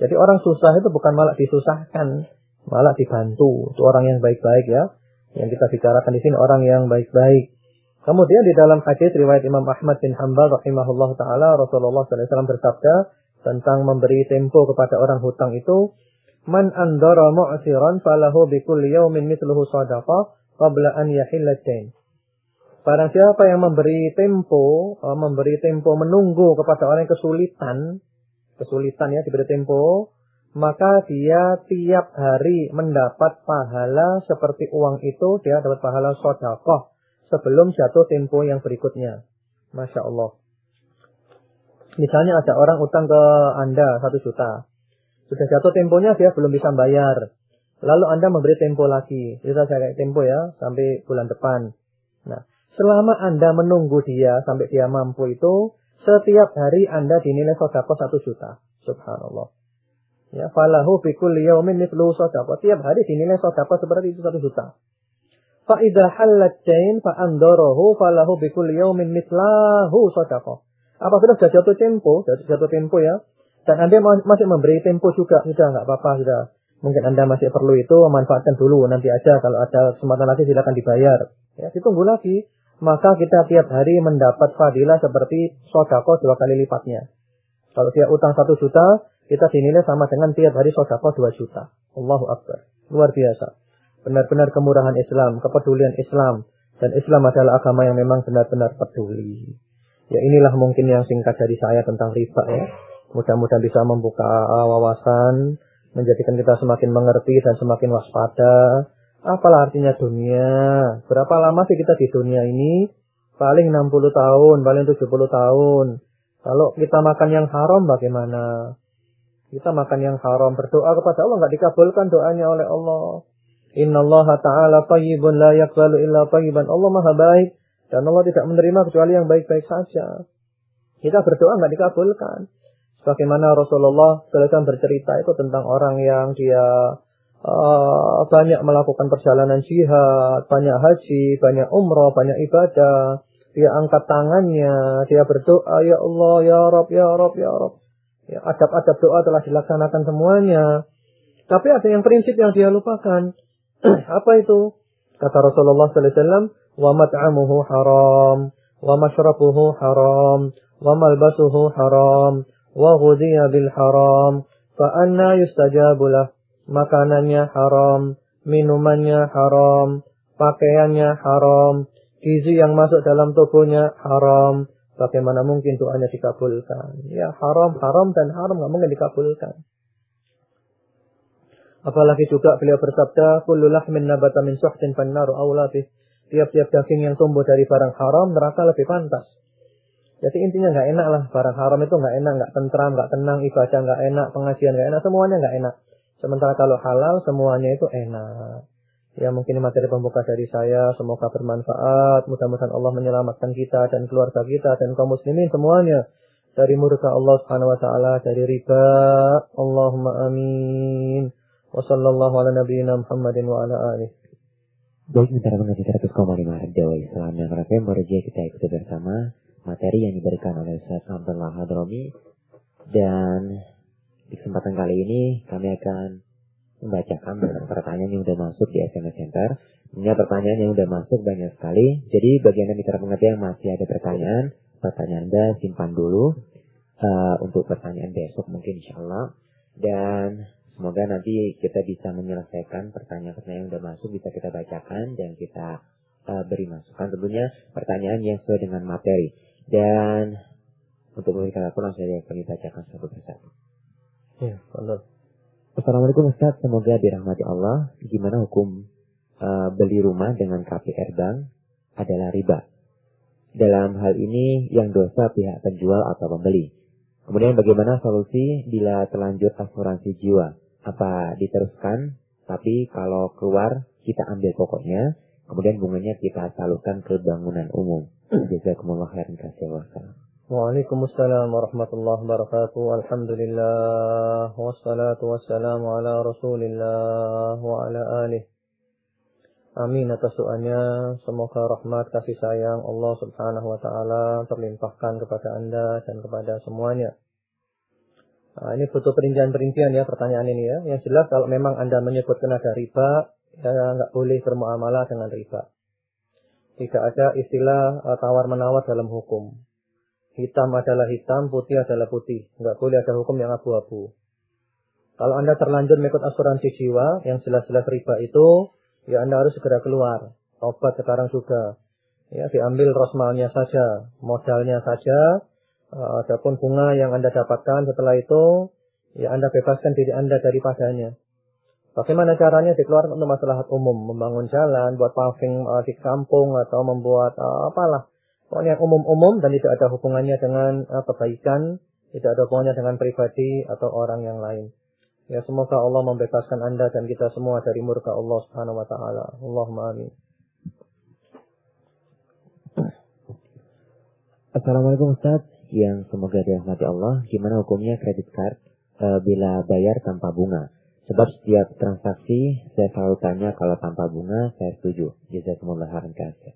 Jadi orang susah itu bukan malah disusahkan, malah dibantu. Itu orang yang baik-baik ya. Yang kita bicarakan di sini orang yang baik-baik. Kemudian di dalam hadis riwayat Imam Ahmad bin Hanbal rahimahullah taala Rasulullah SAW bersabda tentang memberi tempo kepada orang hutang itu, "Man andara mu'siran falahu bi kulli yawmin mithluhu shadaqah qabla an yahilla Barang siapa yang memberi tempo, eh, memberi tempo menunggu kepada orang yang kesulitan, kesulitan ya diberi tempo, maka dia tiap hari mendapat pahala seperti uang itu, dia dapat pahala sodakoh sebelum jatuh tempo yang berikutnya. Masya Allah. Misalnya ada orang utang ke Anda satu juta. Sudah jatuh temponya dia belum bisa bayar. Lalu Anda memberi tempo lagi. Kita saya tempo ya, sampai bulan depan. Nah, selama Anda menunggu dia sampai dia mampu itu, setiap hari Anda dinilai sodako satu juta. Subhanallah. Ya, falahu fi kulli yawmin mithlu sodako. Tiap hari dinilai sodako seperti itu satu juta. Fa idza hallat dain fa andarahu falahu bi kulli yawmin mithlahu sodako. Apabila sudah jatuh tempo, jatuh, jatuh tempo ya, dan Anda masih memberi tempo juga, sudah nggak apa-apa, sudah. Mungkin Anda masih perlu itu, manfaatkan dulu, nanti aja kalau ada kesempatan lagi silakan dibayar. Ya, ditunggu lagi maka kita tiap hari mendapat fadilah seperti sodako dua kali lipatnya. Kalau dia utang satu juta, kita dinilai sama dengan tiap hari sodako dua juta. Allahu Akbar. Luar biasa. Benar-benar kemurahan Islam, kepedulian Islam. Dan Islam adalah agama yang memang benar-benar peduli. Ya inilah mungkin yang singkat dari saya tentang riba ya. Mudah-mudahan bisa membuka wawasan, menjadikan kita semakin mengerti dan semakin waspada Apalah artinya dunia? Berapa lama sih kita di dunia ini? Paling 60 tahun, paling 70 tahun. Kalau kita makan yang haram bagaimana? Kita makan yang haram, berdoa kepada Allah nggak dikabulkan doanya oleh Allah. Inna Allah Ta'ala tayyibun la yakbalu illa tayyiban. Allah maha baik. Dan Allah tidak menerima kecuali yang baik-baik saja. Kita berdoa nggak dikabulkan. Bagaimana Rasulullah selesai bercerita itu tentang orang yang dia uh, banyak melakukan perjalanan jihad, banyak haji, banyak umroh, banyak ibadah. Dia angkat tangannya, dia berdoa, Ya Allah, Ya Rob, Ya Rob, Ya Rob. Ya, adab-adab doa telah dilaksanakan semuanya. Tapi ada yang prinsip yang dia lupakan. Apa itu? Kata Rasulullah sallallahu alaihi wasallam, "Wa mat'amuhu haram, wa mashrabuhu haram, wa malbasuhu haram, wa ghudhiya bil haram, fa anna yustajabu lah?" Makanannya haram, minumannya haram, pakaiannya haram, gizi yang masuk dalam tubuhnya haram. Bagaimana mungkin doanya dikabulkan? Ya haram, haram dan haram nggak mungkin dikabulkan. Apalagi juga beliau bersabda, "Kullu lahmin nabata min suhtin fannaru awlatih." Tiap-tiap daging yang tumbuh dari barang haram, neraka lebih pantas. Jadi intinya nggak enak lah, barang haram itu nggak enak, nggak tentram, nggak tenang, ibadah nggak enak, pengajian nggak enak, semuanya nggak enak. Sementara kalau halal, semuanya itu enak. Ya mungkin materi pembuka dari saya, semoga bermanfaat. Mudah-mudahan Allah menyelamatkan kita dan keluarga kita dan kaum muslimin semuanya dari murka Allah Subhanahu wa taala, dari riba. Allahumma amin. Ala nabiyyina Muhammadin wa ala alihi. Baik, mitra mengaji 100,5 Dawa Islam yang rakyat merja kita ikuti bersama materi yang diberikan oleh Ustaz Abdullah Hadromi dan di kesempatan kali ini kami akan membacakan pertanyaan yang sudah masuk di SMS Center. Ini pertanyaan yang sudah masuk banyak sekali. Jadi bagian yang mitra mengerti yang masih ada pertanyaan, pertanyaan Anda simpan dulu uh, untuk pertanyaan besok mungkin insya Allah. Dan Semoga nanti kita bisa menyelesaikan pertanyaan-pertanyaan yang sudah masuk, bisa kita bacakan dan kita uh, beri masukan. Tentunya pertanyaan yang sesuai dengan materi. Dan untuk memberikan laporan saya akan dibacakan satu persatu. Ya, Allah. Assalamualaikum Ustaz, semoga dirahmati Allah. Gimana hukum uh, beli rumah dengan KPR bank adalah riba? Dalam hal ini yang dosa pihak penjual atau pembeli. Kemudian bagaimana solusi bila terlanjur asuransi jiwa? Apa diteruskan, tapi kalau keluar kita ambil pokoknya, kemudian bunganya kita salurkan ke bangunan umum. Jazakumullah khairan kasih Waalaikumsalam warahmatullahi wabarakatuh. Alhamdulillah wassalatu wassalamu ala Rasulillah wa ala alihi. Amin atas doanya. Semoga rahmat kasih sayang Allah Subhanahu wa taala terlimpahkan kepada Anda dan kepada semuanya. Nah, ini butuh perincian-perincian ya pertanyaan ini ya. Yang jelas kalau memang Anda menyebutkan ada riba, ya nggak boleh bermuamalah dengan riba. Tidak ada istilah uh, tawar-menawar dalam hukum. Hitam adalah hitam, putih adalah putih. Nggak boleh ada hukum yang abu-abu. Kalau Anda terlanjur mengikut asuransi jiwa, yang jelas-jelas riba itu, ya Anda harus segera keluar. Obat sekarang juga. Ya, diambil rosmalnya saja, modalnya saja, adapun bunga yang Anda dapatkan setelah itu, ya Anda bebaskan diri Anda daripadanya. Bagaimana caranya dikeluarkan untuk masalah umum, membangun jalan, buat paving uh, di kampung atau membuat uh, apalah. Pokoknya umum-umum dan tidak ada hubungannya dengan uh, kebaikan, tidak ada hubungannya dengan pribadi atau orang yang lain. Ya semoga Allah membebaskan Anda dan kita semua dari murka Allah Subhanahu wa taala. Allahumma amin. Assalamualaikum Ustaz yang semoga dirahmati Allah, gimana hukumnya kredit card e, bila bayar tanpa bunga? Sebab setiap transaksi saya selalu tanya kalau tanpa bunga saya setuju. Jazakumullah khairan kasih.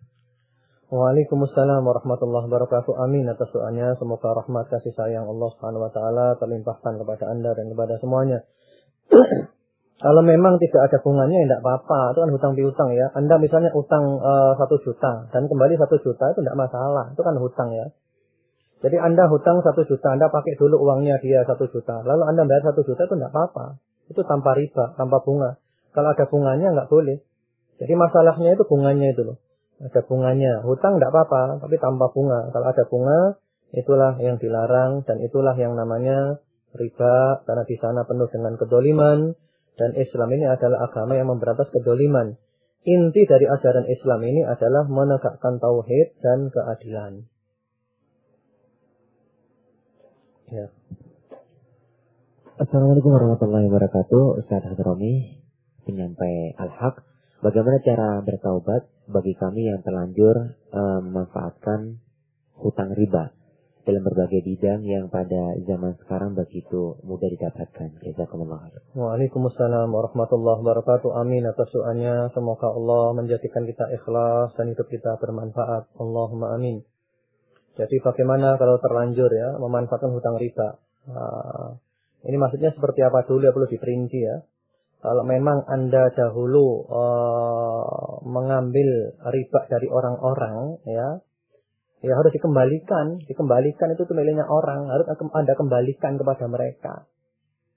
Waalaikumsalam warahmatullahi wabarakatuh. Amin atas doanya. Semoga rahmat kasih sayang Allah Subhanahu wa taala terlimpahkan kepada Anda dan kepada semuanya. Kalau memang tidak ada bunganya ya tidak apa-apa, itu kan hutang piutang ya. Anda misalnya utang eh, satu juta dan kembali satu juta itu tidak masalah, itu kan hutang ya. Jadi Anda hutang satu juta, Anda pakai dulu uangnya dia satu juta. Lalu Anda bayar satu juta itu tidak apa-apa. Itu tanpa riba, tanpa bunga. Kalau ada bunganya nggak boleh. Jadi masalahnya itu bunganya itu loh. Ada bunganya. Hutang tidak apa-apa, tapi tanpa bunga. Kalau ada bunga, itulah yang dilarang dan itulah yang namanya riba. Karena di sana penuh dengan kedoliman. Dan Islam ini adalah agama yang memberantas kedoliman. Inti dari ajaran Islam ini adalah menegakkan tauhid dan keadilan. Ya. Assalamualaikum warahmatullahi wabarakatuh. Ustaz Hadromi, penyampai Al-Haq. Bagaimana cara bertaubat bagi kami yang terlanjur uh, memanfaatkan hutang riba? dalam berbagai bidang yang pada zaman sekarang begitu mudah didapatkan. Jazakumullah. Waalaikumsalam warahmatullahi wabarakatuh. Amin atas doanya. Semoga Allah menjadikan kita ikhlas dan hidup kita bermanfaat. Allahumma amin. Jadi bagaimana kalau terlanjur ya memanfaatkan hutang riba? Nah, ini maksudnya seperti apa dulu ya perlu diperinci ya. Kalau memang Anda dahulu uh, mengambil riba dari orang-orang ya, ya harus dikembalikan. Dikembalikan itu miliknya orang, harus Anda kembalikan kepada mereka.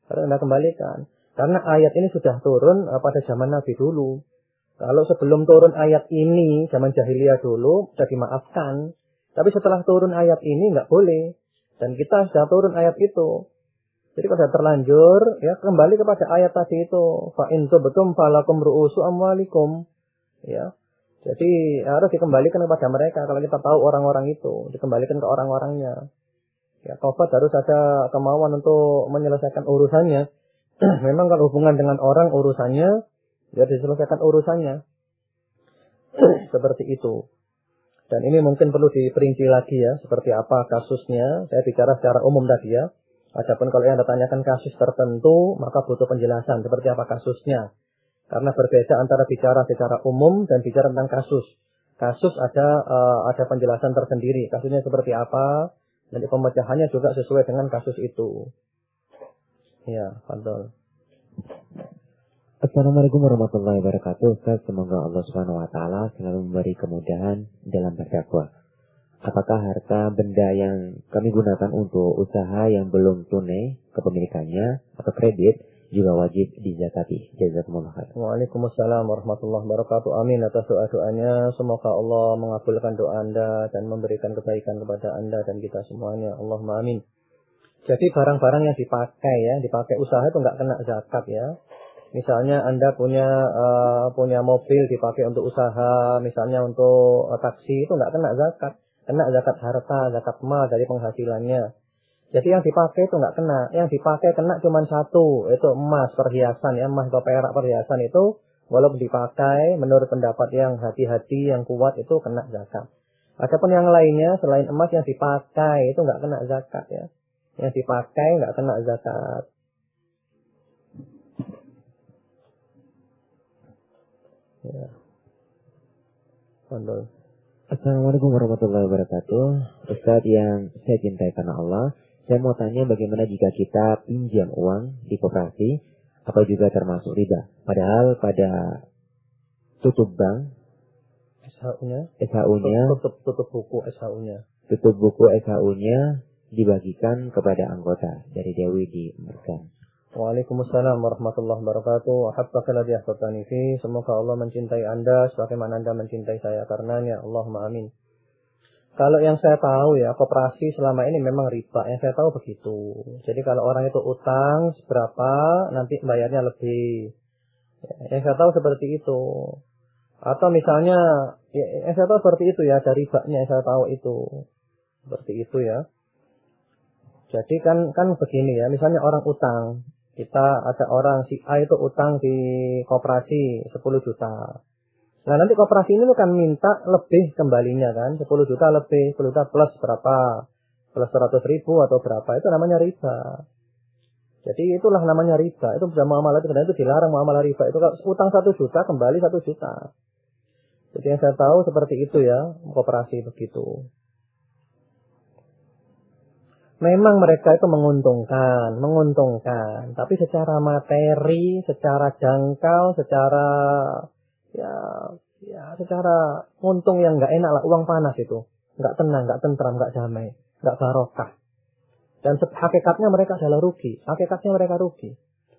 Harus Anda kembalikan. Karena ayat ini sudah turun uh, pada zaman Nabi dulu. Kalau sebelum turun ayat ini, zaman jahiliyah dulu, sudah dimaafkan. Tapi setelah turun ayat ini nggak boleh. Dan kita sudah turun ayat itu. Jadi kalau sudah terlanjur, ya kembali kepada ayat tadi itu. Fa in falakum ru'usu amwalikum. Ya, jadi harus dikembalikan kepada mereka kalau kita tahu orang-orang itu, dikembalikan ke orang-orangnya. Ya, tobat harus ada kemauan untuk menyelesaikan urusannya. Memang kalau hubungan dengan orang urusannya, ya diselesaikan urusannya. seperti itu. Dan ini mungkin perlu diperinci lagi ya, seperti apa kasusnya. Saya bicara secara umum tadi ya. Adapun kalau yang ditanyakan kasus tertentu, maka butuh penjelasan seperti apa kasusnya. Karena berbeda antara bicara secara umum dan bicara tentang kasus. Kasus ada uh, ada penjelasan tersendiri. Kasusnya seperti apa dan pemecahannya juga sesuai dengan kasus itu. Ya, Fadol. Assalamualaikum warahmatullahi wabarakatuh. Ustaz, semoga Allah Subhanahu wa taala selalu memberi kemudahan dalam berdakwah. Apakah harta benda yang kami gunakan untuk usaha yang belum tunai kepemilikannya atau kredit juga wajib dizakati. Jazakumullah khair. Waalaikumsalam warahmatullahi wabarakatuh. Amin atas doa-doanya. Semoga Allah mengabulkan doa Anda dan memberikan kebaikan kepada Anda dan kita semuanya. Allahumma amin. Jadi barang-barang yang dipakai ya, dipakai usaha itu nggak kena zakat ya. Misalnya Anda punya uh, punya mobil dipakai untuk usaha, misalnya untuk uh, taksi itu nggak kena zakat. Kena zakat harta, zakat mal dari penghasilannya. Jadi yang dipakai itu nggak kena. Yang dipakai kena cuma satu, itu emas perhiasan ya, emas atau perak perhiasan itu walaupun dipakai menurut pendapat yang hati-hati yang kuat itu kena zakat. Adapun yang lainnya selain emas yang dipakai itu nggak kena zakat ya. Yang dipakai nggak kena zakat. Ya. Assalamualaikum warahmatullahi wabarakatuh. Ustadz yang saya cintai karena Allah, saya mau tanya bagaimana jika kita pinjam uang di koperasi, apa juga termasuk riba? Padahal pada tutup bank, SHU-nya, SHU-nya, tutup, tutup buku SHU-nya, tutup buku SHU-nya dibagikan kepada anggota dari Dewi di Merkan. Waalaikumsalam warahmatullahi wabarakatuh. Ahabbaka fi. Semoga Allah mencintai Anda sebagaimana Anda mencintai saya karenanya. Allahumma amin. Kalau yang saya tahu ya, koperasi selama ini memang riba. Yang saya tahu begitu. Jadi kalau orang itu utang seberapa, nanti bayarnya lebih. Ya, yang saya tahu seperti itu. Atau misalnya, ya, yang saya tahu seperti itu ya, ada ribanya yang saya tahu itu. Seperti itu ya. Jadi kan kan begini ya, misalnya orang utang. Kita ada orang si A itu utang di koperasi 10 juta. Nah nanti koperasi ini kan minta lebih kembalinya kan, 10 juta lebih, 10 juta plus berapa, plus 100 ribu atau berapa, itu namanya riba. Jadi itulah namanya riba, itu bisa muamalah itu, itu dilarang muamalah riba, itu kalau utang 1 juta kembali 1 juta. Jadi yang saya tahu seperti itu ya, koperasi begitu. Memang mereka itu menguntungkan, menguntungkan, tapi secara materi, secara jangkau, secara ya ya secara untung yang nggak enak lah. Uang panas itu. Nggak tenang nggak tentram nggak damai nggak barokah. Dan hakikatnya mereka adalah rugi. Hakikatnya mereka rugi.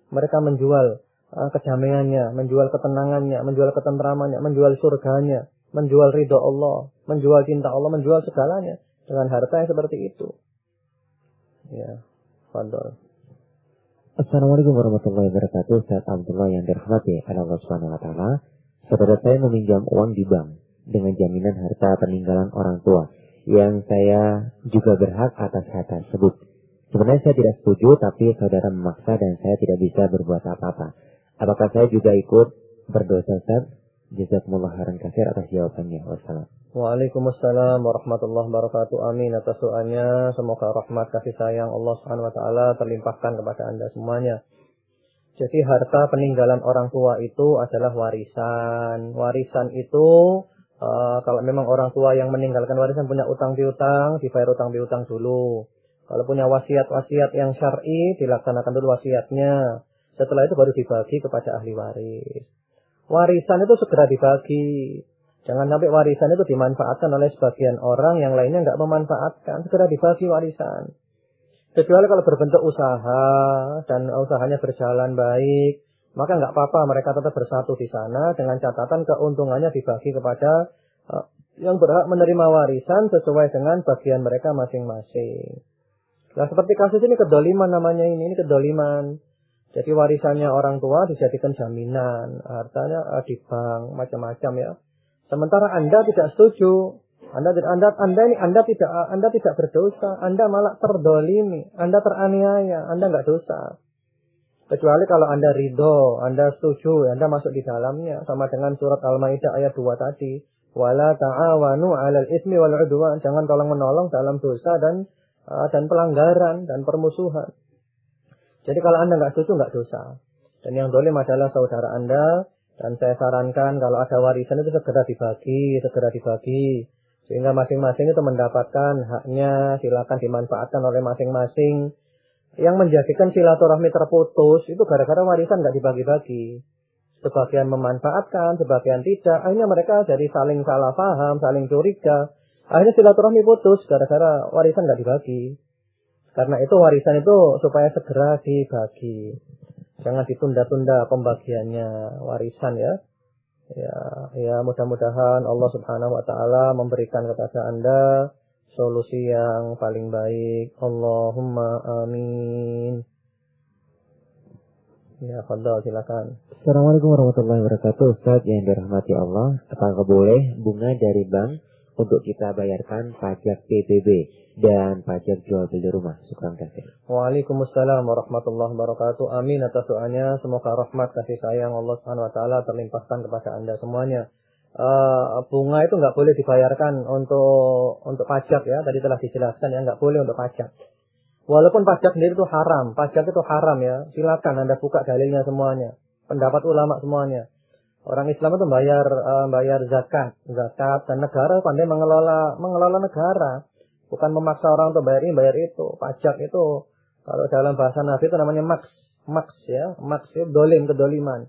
Mereka menjual uh, kedamaiannya menjual ketenangannya menjual ketentramannya menjual surganya menjual ridho Allah menjual cinta Allah menjual segalanya dengan harta yang seperti itu ya Fadol Assalamualaikum warahmatullahi wabarakatuh. Saat Abdullah yang dirahmati Allah Subhanahu wa taala. Saudara saya meminjam uang di bank dengan jaminan harta peninggalan orang tua yang saya juga berhak atas harta tersebut. Sebenarnya saya tidak setuju, tapi saudara memaksa dan saya tidak bisa berbuat apa-apa. Apakah saya juga ikut berdosa, Ustaz? Jazakumullah khairan kasir atas jawabannya. Wassalam. Waalaikumsalam warahmatullahi wabarakatuh. Amin atas doanya. Semoga rahmat kasih sayang Allah taala terlimpahkan kepada Anda semuanya. Jadi harta peninggalan orang tua itu adalah warisan. Warisan itu uh, kalau memang orang tua yang meninggalkan warisan punya utang piutang, dibayar utang piutang dulu. Kalau punya wasiat-wasiat yang syar'i, dilaksanakan dulu wasiatnya. Setelah itu baru dibagi kepada ahli waris. Warisan itu segera dibagi. Jangan sampai warisan itu dimanfaatkan oleh sebagian orang, yang lainnya nggak memanfaatkan. Segera dibagi warisan. Kecuali kalau berbentuk usaha dan usahanya berjalan baik, maka nggak apa-apa mereka tetap bersatu di sana dengan catatan keuntungannya dibagi kepada uh, yang berhak menerima warisan sesuai dengan bagian mereka masing-masing. Nah seperti kasus ini kedoliman namanya ini, ini kedoliman. Jadi warisannya orang tua dijadikan jaminan, hartanya uh, di bank, macam-macam ya. Sementara Anda tidak setuju, anda Anda Anda ini Anda tidak Anda tidak berdosa, Anda malah terdolimi, Anda teraniaya, Anda nggak dosa. Kecuali kalau Anda ridho, Anda setuju, Anda masuk di dalamnya sama dengan surat Al-Maidah ayat 2 tadi. Wala ta'awanu 'alal ismi wal 'udwan. Jangan tolong menolong dalam dosa dan uh, dan pelanggaran dan permusuhan. Jadi kalau Anda nggak setuju nggak dosa. Dan yang dolim adalah saudara Anda dan saya sarankan kalau ada warisan itu segera dibagi, segera dibagi. Sehingga masing-masing itu mendapatkan haknya, silakan dimanfaatkan oleh masing-masing. Yang menjadikan silaturahmi terputus itu gara-gara warisan nggak dibagi-bagi. Sebagian memanfaatkan, sebagian tidak. Akhirnya mereka jadi saling salah paham, saling curiga. Akhirnya silaturahmi putus gara-gara warisan nggak dibagi. Karena itu warisan itu supaya segera dibagi. Jangan ditunda-tunda pembagiannya warisan ya. Ya, ya mudah-mudahan Allah Subhanahu wa taala memberikan kepada Anda solusi yang paling baik. Allahumma amin. Ya, Fadal silakan. Assalamualaikum warahmatullahi wabarakatuh. Ustaz yang dirahmati Allah, apakah boleh bunga dari bank untuk kita bayarkan pajak PBB dan pajak jual beli rumah. Syukran kasih. Waalaikumsalam warahmatullahi wabarakatuh. Amin atas doanya. Semoga rahmat kasih sayang Allah Subhanahu wa taala terlimpahkan kepada Anda semuanya. Uh, bunga itu nggak boleh dibayarkan untuk untuk pajak ya. Tadi telah dijelaskan ya nggak boleh untuk pajak. Walaupun pajak sendiri itu haram, pajak itu haram ya. Silakan Anda buka dalilnya semuanya. Pendapat ulama semuanya. Orang Islam itu bayar uh, bayar zakat, zakat dan negara pandai mengelola mengelola negara, bukan memaksa orang untuk bayar ini bayar itu. Pajak itu kalau dalam bahasa Nabi itu namanya maks, maks ya, maks itu dolim kedoliman.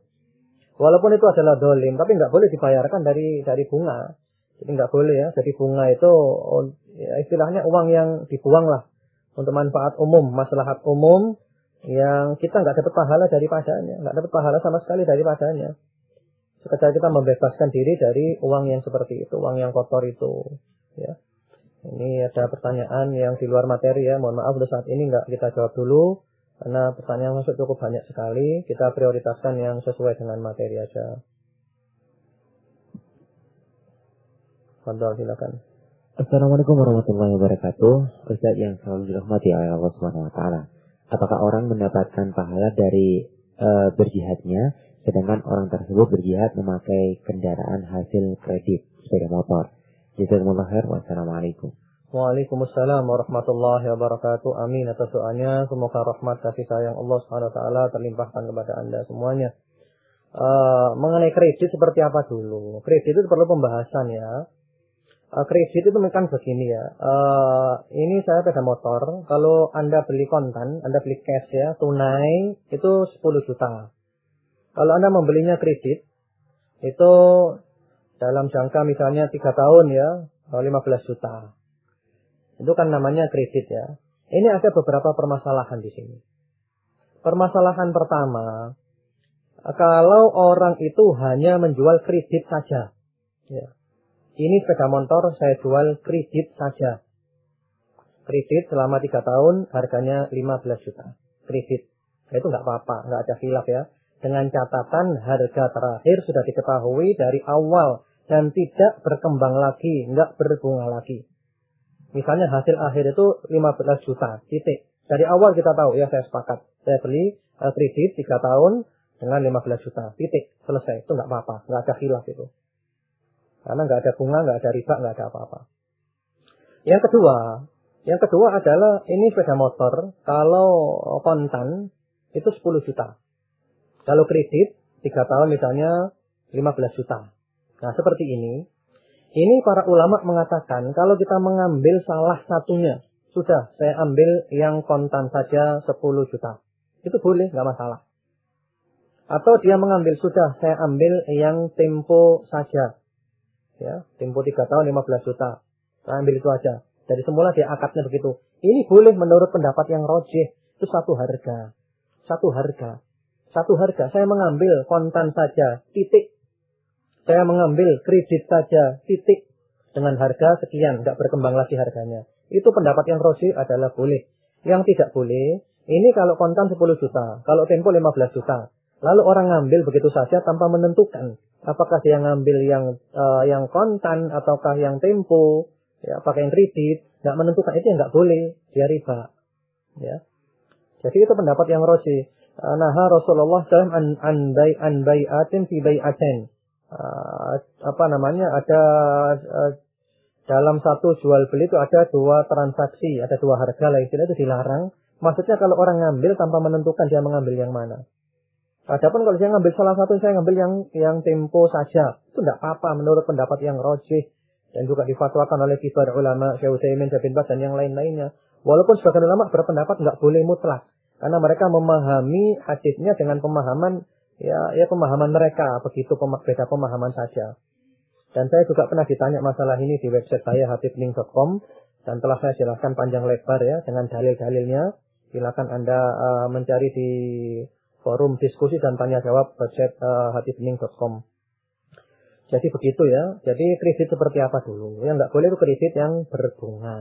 Walaupun itu adalah dolim, tapi nggak boleh dibayarkan dari dari bunga. Jadi nggak boleh ya. Jadi bunga itu ya, istilahnya uang yang dibuang lah untuk manfaat umum, maslahat umum yang kita nggak dapat pahala daripadanya, nggak dapat pahala sama sekali daripadanya. Sekedar kita membebaskan diri dari uang yang seperti itu, uang yang kotor itu. Ya. Ini ada pertanyaan yang di luar materi ya. Mohon maaf untuk saat ini nggak kita jawab dulu. Karena pertanyaan masuk cukup banyak sekali. Kita prioritaskan yang sesuai dengan materi aja. Fadol silakan. Assalamualaikum warahmatullahi wabarakatuh. Ustaz yang selalu dirahmati oleh Allah Subhanahu wa taala. Apakah orang mendapatkan pahala dari uh, berjihadnya sedangkan orang tersebut berjihad memakai kendaraan hasil kredit sepeda motor. Jazakumullah khair. Wassalamualaikum. Waalaikumsalam warahmatullahi wabarakatuh. Amin atas doanya. Semoga rahmat kasih sayang Allah Subhanahu wa taala terlimpahkan kepada Anda semuanya. Uh, mengenai kredit seperti apa dulu? Kredit itu perlu pembahasan ya. Uh, kredit itu kan begini ya. Uh, ini saya sepeda motor. Kalau Anda beli kontan, Anda beli cash ya, tunai itu 10 juta. Kalau Anda membelinya kredit, itu dalam jangka misalnya 3 tahun ya, 15 juta. Itu kan namanya kredit ya. Ini ada beberapa permasalahan di sini. Permasalahan pertama, kalau orang itu hanya menjual kredit saja. Ya. Ini sepeda motor saya jual kredit saja. Kredit selama 3 tahun harganya 15 juta. Kredit. itu nggak apa-apa, nggak ada khilaf ya dengan catatan harga terakhir sudah diketahui dari awal dan tidak berkembang lagi, enggak berbunga lagi. Misalnya hasil akhir itu 15 juta, titik. Dari awal kita tahu, ya saya sepakat. Saya beli kredit 3 tahun dengan 15 juta. Titik, selesai. Itu nggak apa-apa, nggak ada khilaf itu. Karena nggak ada bunga, nggak ada riba, nggak ada apa-apa. Yang kedua, yang kedua adalah ini sepeda motor kalau kontan itu 10 juta. Kalau kredit 3 tahun misalnya 15 juta. Nah, seperti ini. Ini para ulama mengatakan kalau kita mengambil salah satunya, sudah saya ambil yang kontan saja 10 juta. Itu boleh, nggak masalah. Atau dia mengambil sudah saya ambil yang tempo saja. Ya, tempo 3 tahun 15 juta. Saya ambil itu aja. Dari semula dia akadnya begitu. Ini boleh menurut pendapat yang rojih. Itu satu harga. Satu harga. Satu harga. Saya mengambil kontan saja. Titik. Saya mengambil kredit saja, titik. Dengan harga sekian, nggak berkembang lagi harganya. Itu pendapat yang rosi adalah boleh. Yang tidak boleh, ini kalau kontan 10 juta, kalau tempo 15 juta. Lalu orang ngambil begitu saja tanpa menentukan apakah dia ngambil yang uh, yang kontan ataukah yang tempo, ya pakai yang kredit, nggak menentukan itu nggak boleh, dia riba. Ya. Jadi itu pendapat yang rosi. Nah, Rasulullah SAW an an bay an bayatin fi bayatin uh, apa namanya ada uh, dalam satu jual beli itu ada dua transaksi, ada dua harga lah istilah itu dilarang. Maksudnya kalau orang ngambil tanpa menentukan dia mengambil yang mana. Adapun kalau saya ngambil salah satu, saya ngambil yang yang tempo saja. Itu tidak apa-apa menurut pendapat yang rojih. Dan juga difatwakan oleh kibar ulama, Syekh Utsaimin, Syekh Bas, dan yang lain-lainnya. Walaupun sebagian ulama berpendapat nggak boleh mutlak. Karena mereka memahami hadisnya dengan pemahaman ya ya pemahaman mereka begitu beda pemahaman saja. Dan saya juga pernah ditanya masalah ini di website saya hatibling.com dan telah saya jelaskan panjang lebar ya dengan dalil-dalilnya. Silakan Anda uh, mencari di forum diskusi dan tanya jawab website uh, hatibling.com. Jadi begitu ya. Jadi kredit seperti apa dulu? Yang nggak boleh itu kredit yang berbunga.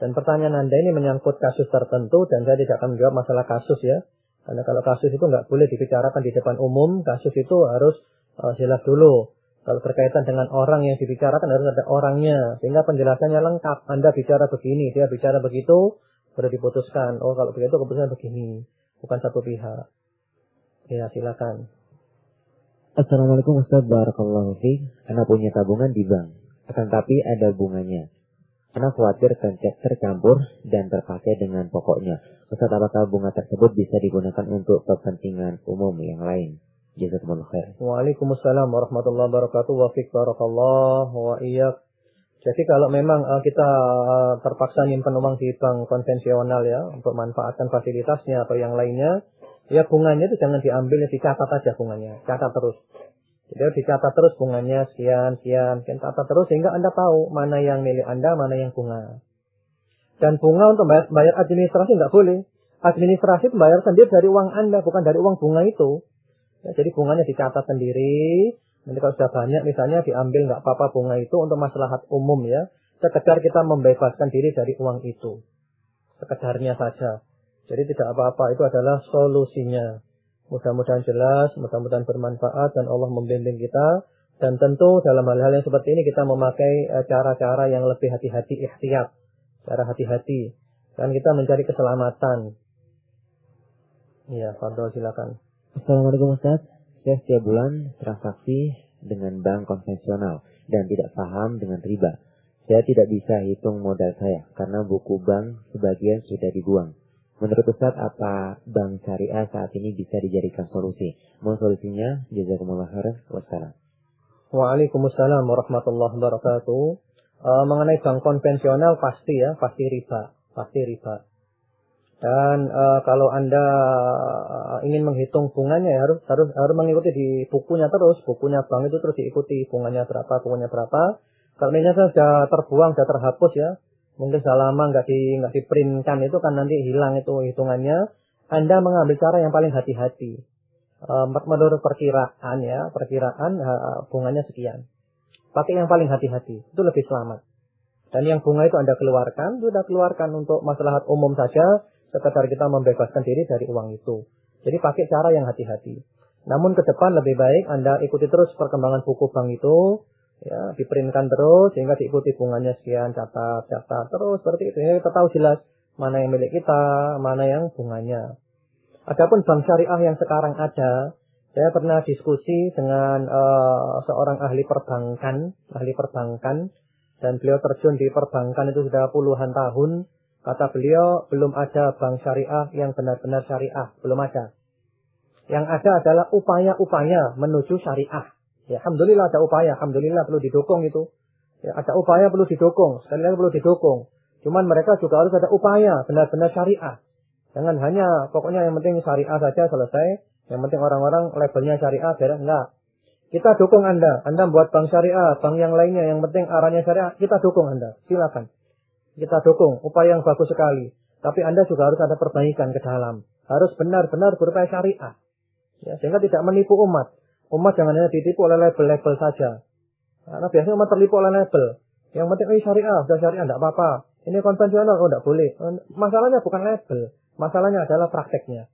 Dan pertanyaan Anda ini menyangkut kasus tertentu dan saya tidak akan menjawab masalah kasus ya. Karena kalau kasus itu nggak boleh dibicarakan di depan umum, kasus itu harus uh, jelas dulu. Kalau berkaitan dengan orang yang dibicarakan harus ada orangnya, sehingga penjelasannya lengkap. Anda bicara begini, dia bicara begitu, baru diputuskan. Oh kalau begitu keputusan begini, bukan satu pihak. Ya silakan. Assalamualaikum Ustaz Barakallahu Fi. Karena punya tabungan di bank, akan tapi ada bunganya. Karena khawatir tercampur dan terpakai dengan pokoknya. Ustaz, apakah bunga tersebut bisa digunakan untuk kepentingan umum yang lain? Jazakumullah khair. Waalaikumsalam warahmatullahi wabarakatuh. Wa fiqh barakallah wa iyak. Jadi kalau memang uh, kita uh, terpaksa nyimpan uang di bank konvensional ya untuk manfaatkan fasilitasnya atau yang lainnya, ya bunganya itu jangan diambil, dicatat aja bunganya, catat terus. Jadi dicatat terus bunganya sekian, sekian, sekian, catat terus sehingga Anda tahu mana yang milik Anda, mana yang bunga. Dan bunga untuk bayar, bayar administrasi nggak boleh. Administrasi bayar sendiri dari uang Anda, bukan dari uang bunga itu. Ya, jadi bunganya dicatat sendiri. Nanti kalau sudah banyak misalnya diambil nggak apa-apa bunga itu untuk maslahat umum ya. Sekedar kita membebaskan diri dari uang itu. Sekedarnya saja. Jadi tidak apa-apa, itu adalah solusinya. Mudah-mudahan jelas, mudah-mudahan bermanfaat dan Allah membimbing kita. Dan tentu dalam hal-hal yang seperti ini kita memakai eh, cara-cara yang lebih hati-hati, ikhtiar. Cara hati-hati. Dan kita mencari keselamatan. Iya, Fadol silakan. Assalamualaikum Ustaz. Saya setiap bulan transaksi dengan bank konvensional dan tidak paham dengan riba. Saya tidak bisa hitung modal saya karena buku bank sebagian sudah dibuang. Menurut Ustaz, apa bank syariah saat ini bisa dijadikan solusi? Mohon solusinya, jazakumullah khairan. Wassalam. Waalaikumsalam warahmatullahi wabarakatuh. Uh, mengenai bank konvensional pasti ya, pasti riba, pasti riba. Dan uh, kalau anda uh, ingin menghitung bunganya ya harus harus harus mengikuti di bukunya terus, bukunya bank itu terus diikuti bunganya berapa, bunganya berapa. Kalau ini sudah terbuang, sudah terhapus ya, mungkin sudah lama nggak di nggak diprintkan itu kan nanti hilang itu hitungannya. Anda mengambil cara yang paling hati-hati. Uh, menurut perkiraan ya, perkiraan bunganya sekian. Pakai yang paling hati-hati, itu lebih selamat. Dan yang bunga itu Anda keluarkan, sudah keluarkan untuk masalah umum saja, sekedar kita membebaskan diri dari uang itu. Jadi pakai cara yang hati-hati. Namun ke depan lebih baik Anda ikuti terus perkembangan buku bank itu, ya diprintkan terus sehingga diikuti bunganya sekian catat catat terus seperti itu ya kita tahu jelas mana yang milik kita mana yang bunganya Adapun bank syariah yang sekarang ada, saya pernah diskusi dengan uh, seorang ahli perbankan, ahli perbankan, dan beliau terjun di perbankan itu sudah puluhan tahun. Kata beliau, belum ada bank syariah yang benar-benar syariah, belum ada. Yang ada adalah upaya-upaya menuju syariah. Ya, alhamdulillah ada upaya, alhamdulillah perlu didukung itu. Ya, ada upaya perlu didukung, sekali lagi perlu didukung. Cuman mereka juga harus ada upaya benar-benar syariah. Jangan hanya pokoknya yang penting syariah saja selesai. Yang penting orang-orang levelnya syariah beres enggak. Kita dukung Anda. Anda buat bank syariah, bank yang lainnya yang penting arahnya syariah, kita dukung Anda. Silakan. Kita dukung upaya yang bagus sekali. Tapi Anda juga harus ada perbaikan ke dalam. Harus benar-benar berupaya syariah. Ya, sehingga tidak menipu umat. Umat jangan hanya ditipu oleh label-label saja. Karena biasanya umat terlipu oleh label. Yang penting ini syariah, sudah syariah, tidak apa-apa. Ini konvensional, oh tidak boleh. Masalahnya bukan label, masalahnya adalah prakteknya.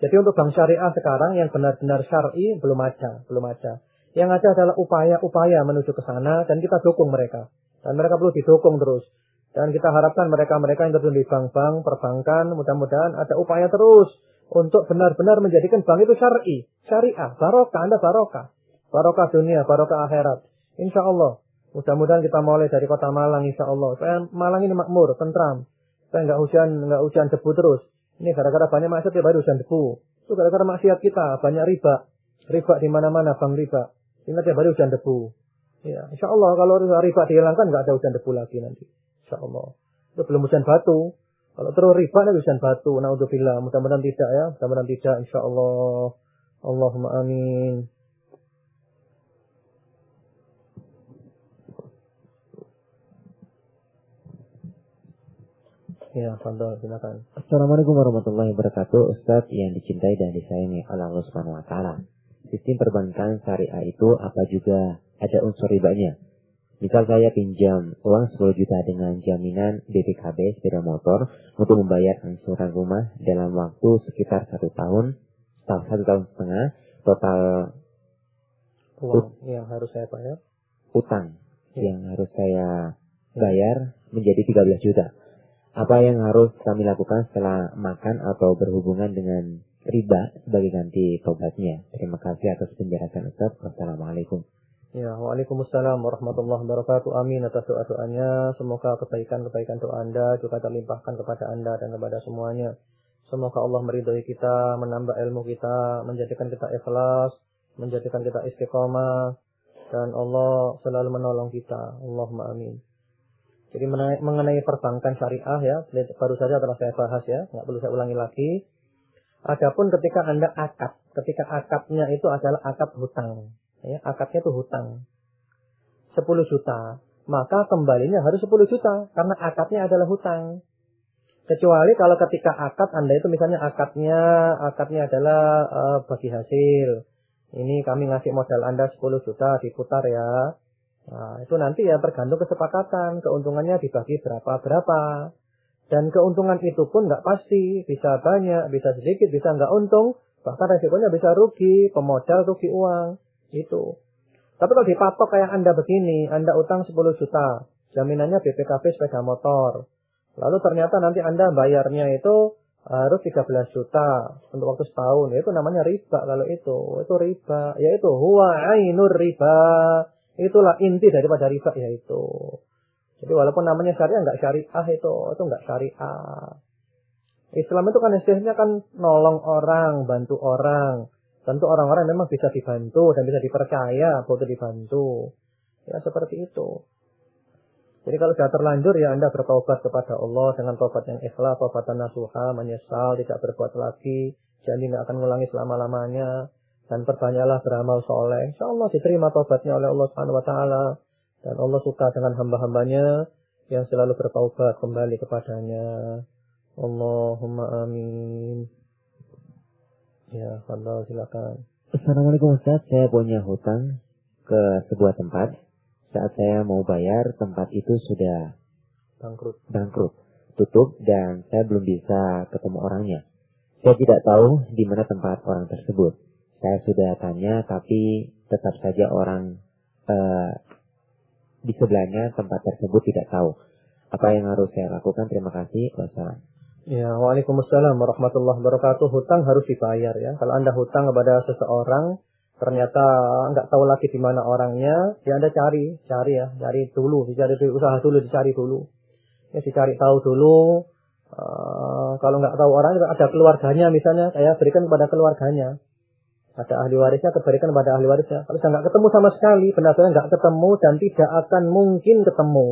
Jadi untuk bank syariah sekarang yang benar-benar syar'i belum ada, belum ada. Yang ada adalah upaya-upaya menuju ke sana dan kita dukung mereka. Dan mereka perlu didukung terus. Dan kita harapkan mereka-mereka yang terjun di bank-bank, perbankan, mudah-mudahan ada upaya terus untuk benar-benar menjadikan bank itu syar'i, syariah, barokah, Anda barokah. Barokah dunia, barokah akhirat. Insya Allah. Mudah-mudahan kita mulai dari kota Malang insya Allah. Supaya Malang ini makmur, tentram. Supaya nggak hujan, nggak hujan debu terus. Ini gara-gara banyak maksiat ya baru debu. Itu gara-gara maksiat kita, banyak riba. Riba di mana-mana, bang riba. Ingat ya baru hujan debu. Ya, insya Allah kalau riba dihilangkan nggak ada hujan debu lagi nanti. Insya Allah. Itu belum hujan batu. Kalau terus riba nanti hujan batu. Nah untuk bila mudah-mudahan tidak ya, mudah-mudahan tidak. Insya Allah. Allahumma amin. Ya, Fadol, silakan. Assalamualaikum warahmatullahi wabarakatuh. Ustaz yang dicintai dan disayangi oleh Allah Subhanahu wa taala. Sistem perbankan syariah itu apa juga ada unsur ribanya? Misal saya pinjam uang 10 juta dengan jaminan BPKB sepeda motor untuk membayar angsuran rumah dalam waktu sekitar satu tahun, satu tahun setengah, total uang yang harus saya bayar, utang ya. yang harus saya bayar menjadi 13 juta. Apa yang harus kami lakukan setelah makan atau berhubungan dengan riba sebagai ganti tobatnya? Terima kasih atas penjelasan Ustaz. Wassalamualaikum. Ya, Waalaikumsalam warahmatullahi wabarakatuh. Amin atas doa-doanya. Semoga kebaikan-kebaikan doa Anda juga terlimpahkan kepada Anda dan kepada semuanya. Semoga Allah meridhoi kita, menambah ilmu kita, menjadikan kita ikhlas, menjadikan kita istiqomah, dan Allah selalu menolong kita. Allahumma amin. Jadi mengenai perbankan syariah ya, baru saja telah saya bahas ya, nggak perlu saya ulangi lagi. Adapun ketika Anda akad, ketika akadnya itu adalah akad hutang, ya, akadnya itu hutang. 10 juta, maka kembalinya harus 10 juta karena akadnya adalah hutang. Kecuali kalau ketika akad Anda itu misalnya akadnya akadnya adalah uh, bagi hasil. Ini kami ngasih modal Anda 10 juta diputar ya. Nah, itu nanti ya tergantung kesepakatan, keuntungannya dibagi berapa-berapa. Dan keuntungan itu pun nggak pasti, bisa banyak, bisa sedikit, bisa nggak untung, bahkan resikonya bisa rugi, pemodal rugi uang, itu. Tapi kalau dipatok kayak Anda begini, Anda utang 10 juta, jaminannya BPKB sepeda motor. Lalu ternyata nanti Anda bayarnya itu harus 13 juta untuk waktu setahun. Itu namanya riba kalau itu. Itu riba. Yaitu huwa ainur riba. Itulah inti daripada riba yaitu. Jadi walaupun namanya syariah nggak syariah itu, itu nggak syariah. Islam itu kan istilahnya kan nolong orang, bantu orang. Tentu orang-orang memang bisa dibantu dan bisa dipercaya bahwa dibantu. Ya seperti itu. Jadi kalau sudah terlanjur ya Anda bertobat kepada Allah dengan tobat yang ikhlas, tobat nasuha, menyesal, tidak berbuat lagi, jadi nggak akan mengulangi selama-lamanya dan perbanyaklah beramal soleh. Insya Allah diterima taubatnya oleh Allah Subhanahu Wa Taala dan Allah suka dengan hamba-hambanya yang selalu bertaubat kembali kepadanya. Allahumma amin. Ya, Allah silakan. Assalamualaikum Ustaz, saya punya hutang ke sebuah tempat. Saat saya mau bayar, tempat itu sudah bangkrut. Bangkrut, tutup dan saya belum bisa ketemu orangnya. Saya tidak tahu di mana tempat orang tersebut. Saya sudah tanya, tapi tetap saja orang uh, di sebelahnya tempat tersebut tidak tahu. Apa yang harus saya lakukan? Terima kasih. Wassalam. Ya, Waalaikumsalam warahmatullahi wabarakatuh. Hutang harus dibayar ya. Kalau Anda hutang kepada seseorang, ternyata nggak tahu lagi di mana orangnya, ya Anda cari, cari ya, cari dulu, dicari dulu, usaha dulu, dicari dulu. Ya, dicari tahu dulu. Uh, kalau nggak tahu orang, ada keluarganya misalnya, saya berikan kepada keluarganya. Ada ahli warisnya, keberikan kepada ahli warisnya. Kalau saya nggak ketemu sama sekali, benar-benar nggak ketemu dan tidak akan mungkin ketemu.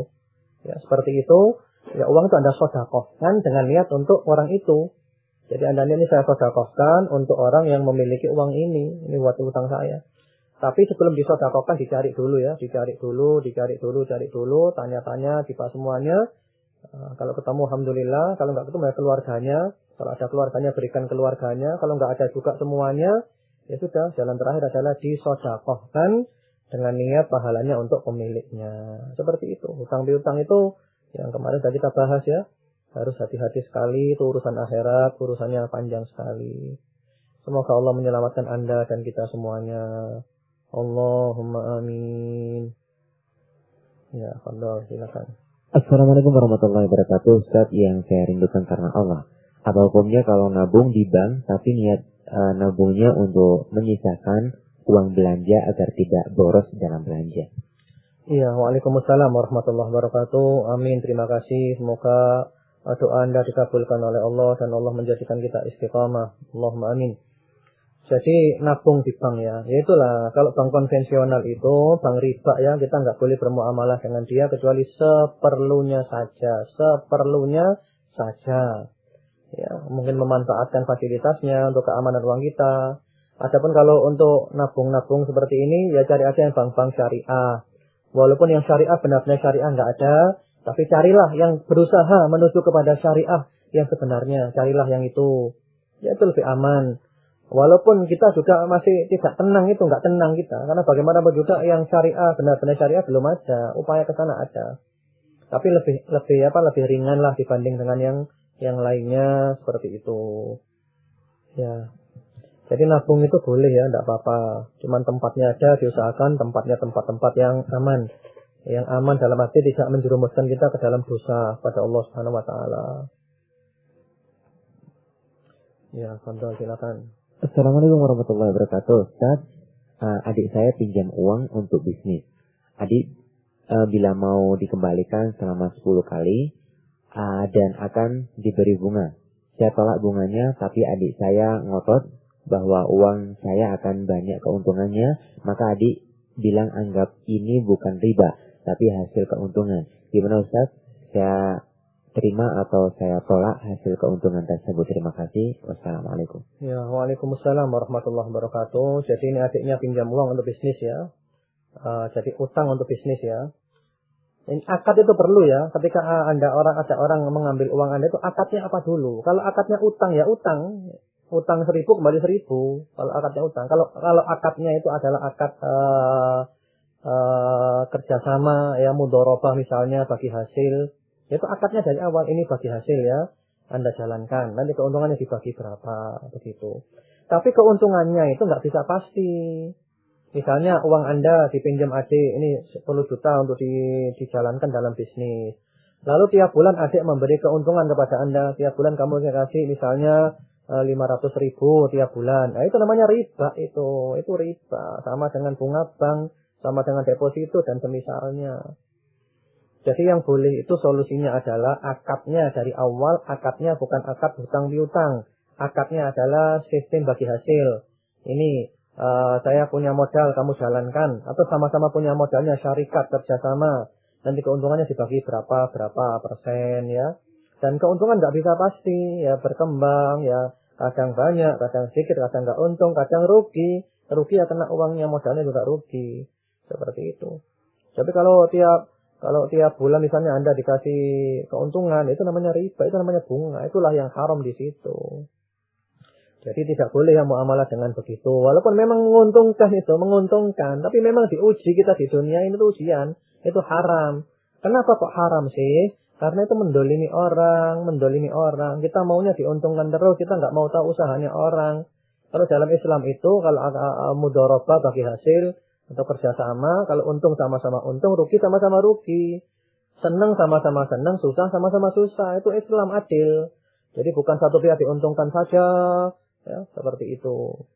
Ya, seperti itu. Ya, uang itu Anda sodakohkan dengan niat untuk orang itu. Jadi Anda ini saya sodakohkan untuk orang yang memiliki uang ini. Ini buat utang saya. Tapi sebelum disodakohkan dicari dulu ya. Dicari dulu, dicari dulu, cari dulu. Tanya-tanya, tiba semuanya. Uh, kalau ketemu Alhamdulillah. Kalau nggak ketemu ya keluarganya. Kalau ada keluarganya berikan keluarganya. Kalau nggak ada juga semuanya Ya sudah, jalan terakhir adalah disodakohkan dengan niat pahalanya untuk pemiliknya. Seperti itu. Hutang piutang itu yang kemarin tadi kita bahas ya. Harus hati-hati sekali, itu urusan akhirat, urusannya panjang sekali. Semoga Allah menyelamatkan Anda dan kita semuanya. Allahumma amin. Ya, Fadol, silakan. Assalamualaikum warahmatullahi wabarakatuh Ustaz yang saya rindukan karena Allah Apa hukumnya kalau nabung di bank tapi niat uh, nabungnya untuk menyisakan uang belanja agar tidak boros dalam belanja. Iya, Waalaikumsalam warahmatullahi wabarakatuh. Amin, terima kasih. Semoga doa Anda dikabulkan oleh Allah dan Allah menjadikan kita istiqamah. Allahumma amin. Jadi nabung di bank ya, ya itulah kalau bank konvensional itu bank riba ya kita nggak boleh bermuamalah dengan dia kecuali seperlunya saja, seperlunya saja ya mungkin memanfaatkan fasilitasnya untuk keamanan uang kita. Adapun kalau untuk nabung-nabung seperti ini ya cari aja yang bank-bank syariah. Walaupun yang syariah benar-benar syariah nggak ada, tapi carilah yang berusaha menuju kepada syariah yang sebenarnya, carilah yang itu. Ya itu lebih aman. Walaupun kita juga masih tidak tenang itu, nggak tenang kita. Karena bagaimanapun juga yang syariah, benar-benar syariah belum ada. Upaya ke sana ada. Tapi lebih lebih apa lebih ringan lah dibanding dengan yang yang lainnya seperti itu. Ya. Jadi nabung itu boleh ya, tidak apa-apa. Cuman tempatnya aja diusahakan tempatnya tempat-tempat yang aman. Yang aman dalam arti tidak menjerumuskan kita ke dalam dosa pada Allah Subhanahu wa taala. Ya, kontrol silakan. Assalamualaikum warahmatullahi wabarakatuh. Ustaz, uh, adik saya pinjam uang untuk bisnis. Adik uh, bila mau dikembalikan selama 10 kali, uh, dan akan diberi bunga. Saya tolak bunganya, tapi adik saya ngotot bahwa uang saya akan banyak keuntungannya, maka adik bilang anggap ini bukan riba, tapi hasil keuntungan. Gimana Ustaz? Saya terima atau saya tolak hasil keuntungan tersebut. Terima kasih. Wassalamualaikum. Ya, Waalaikumsalam warahmatullahi wabarakatuh. Jadi ini adiknya pinjam uang untuk bisnis ya. Uh, jadi utang untuk bisnis ya. Ini akad itu perlu ya. Ketika anda orang ada orang mengambil uang anda itu akadnya apa dulu? Kalau akadnya utang ya utang, utang seribu kembali seribu. Kalau akadnya utang. Kalau kalau akadnya itu adalah akad uh, uh, kerjasama ya mudorobah misalnya bagi hasil, itu akadnya dari awal ini bagi hasil ya. Anda jalankan. Nanti keuntungannya dibagi berapa begitu. Tapi keuntungannya itu nggak bisa pasti. Misalnya uang Anda dipinjam adik ini 10 juta untuk di, dijalankan dalam bisnis. Lalu tiap bulan adik memberi keuntungan kepada Anda. Tiap bulan kamu kasih misalnya 500 eh, ribu tiap bulan. Nah itu namanya riba itu. Itu riba. Sama dengan bunga bank. Sama dengan deposito dan semisalnya. Jadi yang boleh itu solusinya adalah akadnya dari awal. Akadnya bukan akad hutang piutang. Akadnya adalah sistem bagi hasil. Ini uh, saya punya modal, kamu jalankan. Atau sama-sama punya modalnya, syarikat, kerjasama. Nanti keuntungannya dibagi berapa, berapa persen ya. Dan keuntungan nggak bisa pasti, ya berkembang, ya kadang banyak, kadang sedikit, kadang nggak untung, kadang rugi. Rugi ya kena uangnya, modalnya juga rugi. Seperti itu. Tapi kalau tiap kalau tiap bulan misalnya Anda dikasih keuntungan, itu namanya riba, itu namanya bunga. Itulah yang haram di situ. Jadi tidak boleh yang muamalah dengan begitu. Walaupun memang menguntungkan itu, menguntungkan. Tapi memang diuji kita di dunia ini tuh ujian. Itu haram. Kenapa kok haram sih? Karena itu mendolimi orang, mendolimi orang. Kita maunya diuntungkan terus, kita nggak mau tahu usahanya orang. Kalau dalam Islam itu, kalau mudoroba bagi hasil, atau kerjasama, kalau untung sama-sama untung, rugi sama-sama rugi. Senang sama-sama senang, susah sama-sama susah. Itu Islam adil. Jadi bukan satu pihak diuntungkan saja, ya seperti itu.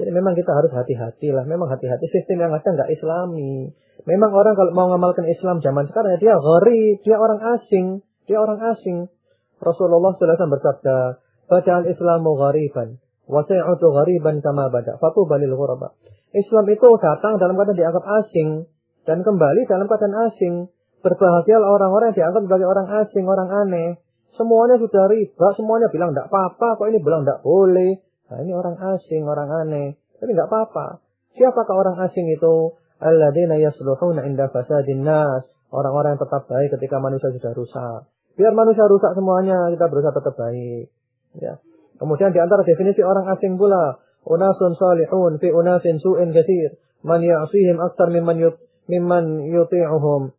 Jadi memang kita harus hati-hati lah. Memang hati-hati sistem yang ada nggak islami. Memang orang kalau mau ngamalkan Islam zaman sekarang ya dia gharib, dia orang asing. Dia orang asing. Rasulullah SAW bersabda, Bada'al Islamu ghariban. Wa say'udu ghariban kama bada. Fatu balil ghuraba. Islam itu datang dalam keadaan dianggap asing. Dan kembali dalam keadaan asing. Berbahagialah orang-orang yang dianggap sebagai orang asing, orang aneh. Semuanya sudah riba, semuanya bilang tidak apa-apa, kok ini bilang tidak boleh. Nah ini orang asing, orang aneh. Tapi nggak apa-apa. Siapakah orang asing itu? Alladzina yasluhuna inda fasadin nas. Orang-orang yang tetap baik ketika manusia sudah rusak. Biar manusia rusak semuanya, kita berusaha tetap baik. Ya. Kemudian di antara definisi orang asing pula, unasun salihun fi unasin su'in katsir, man ya'sihim aktsar mimman yut mimman yuti'uhum.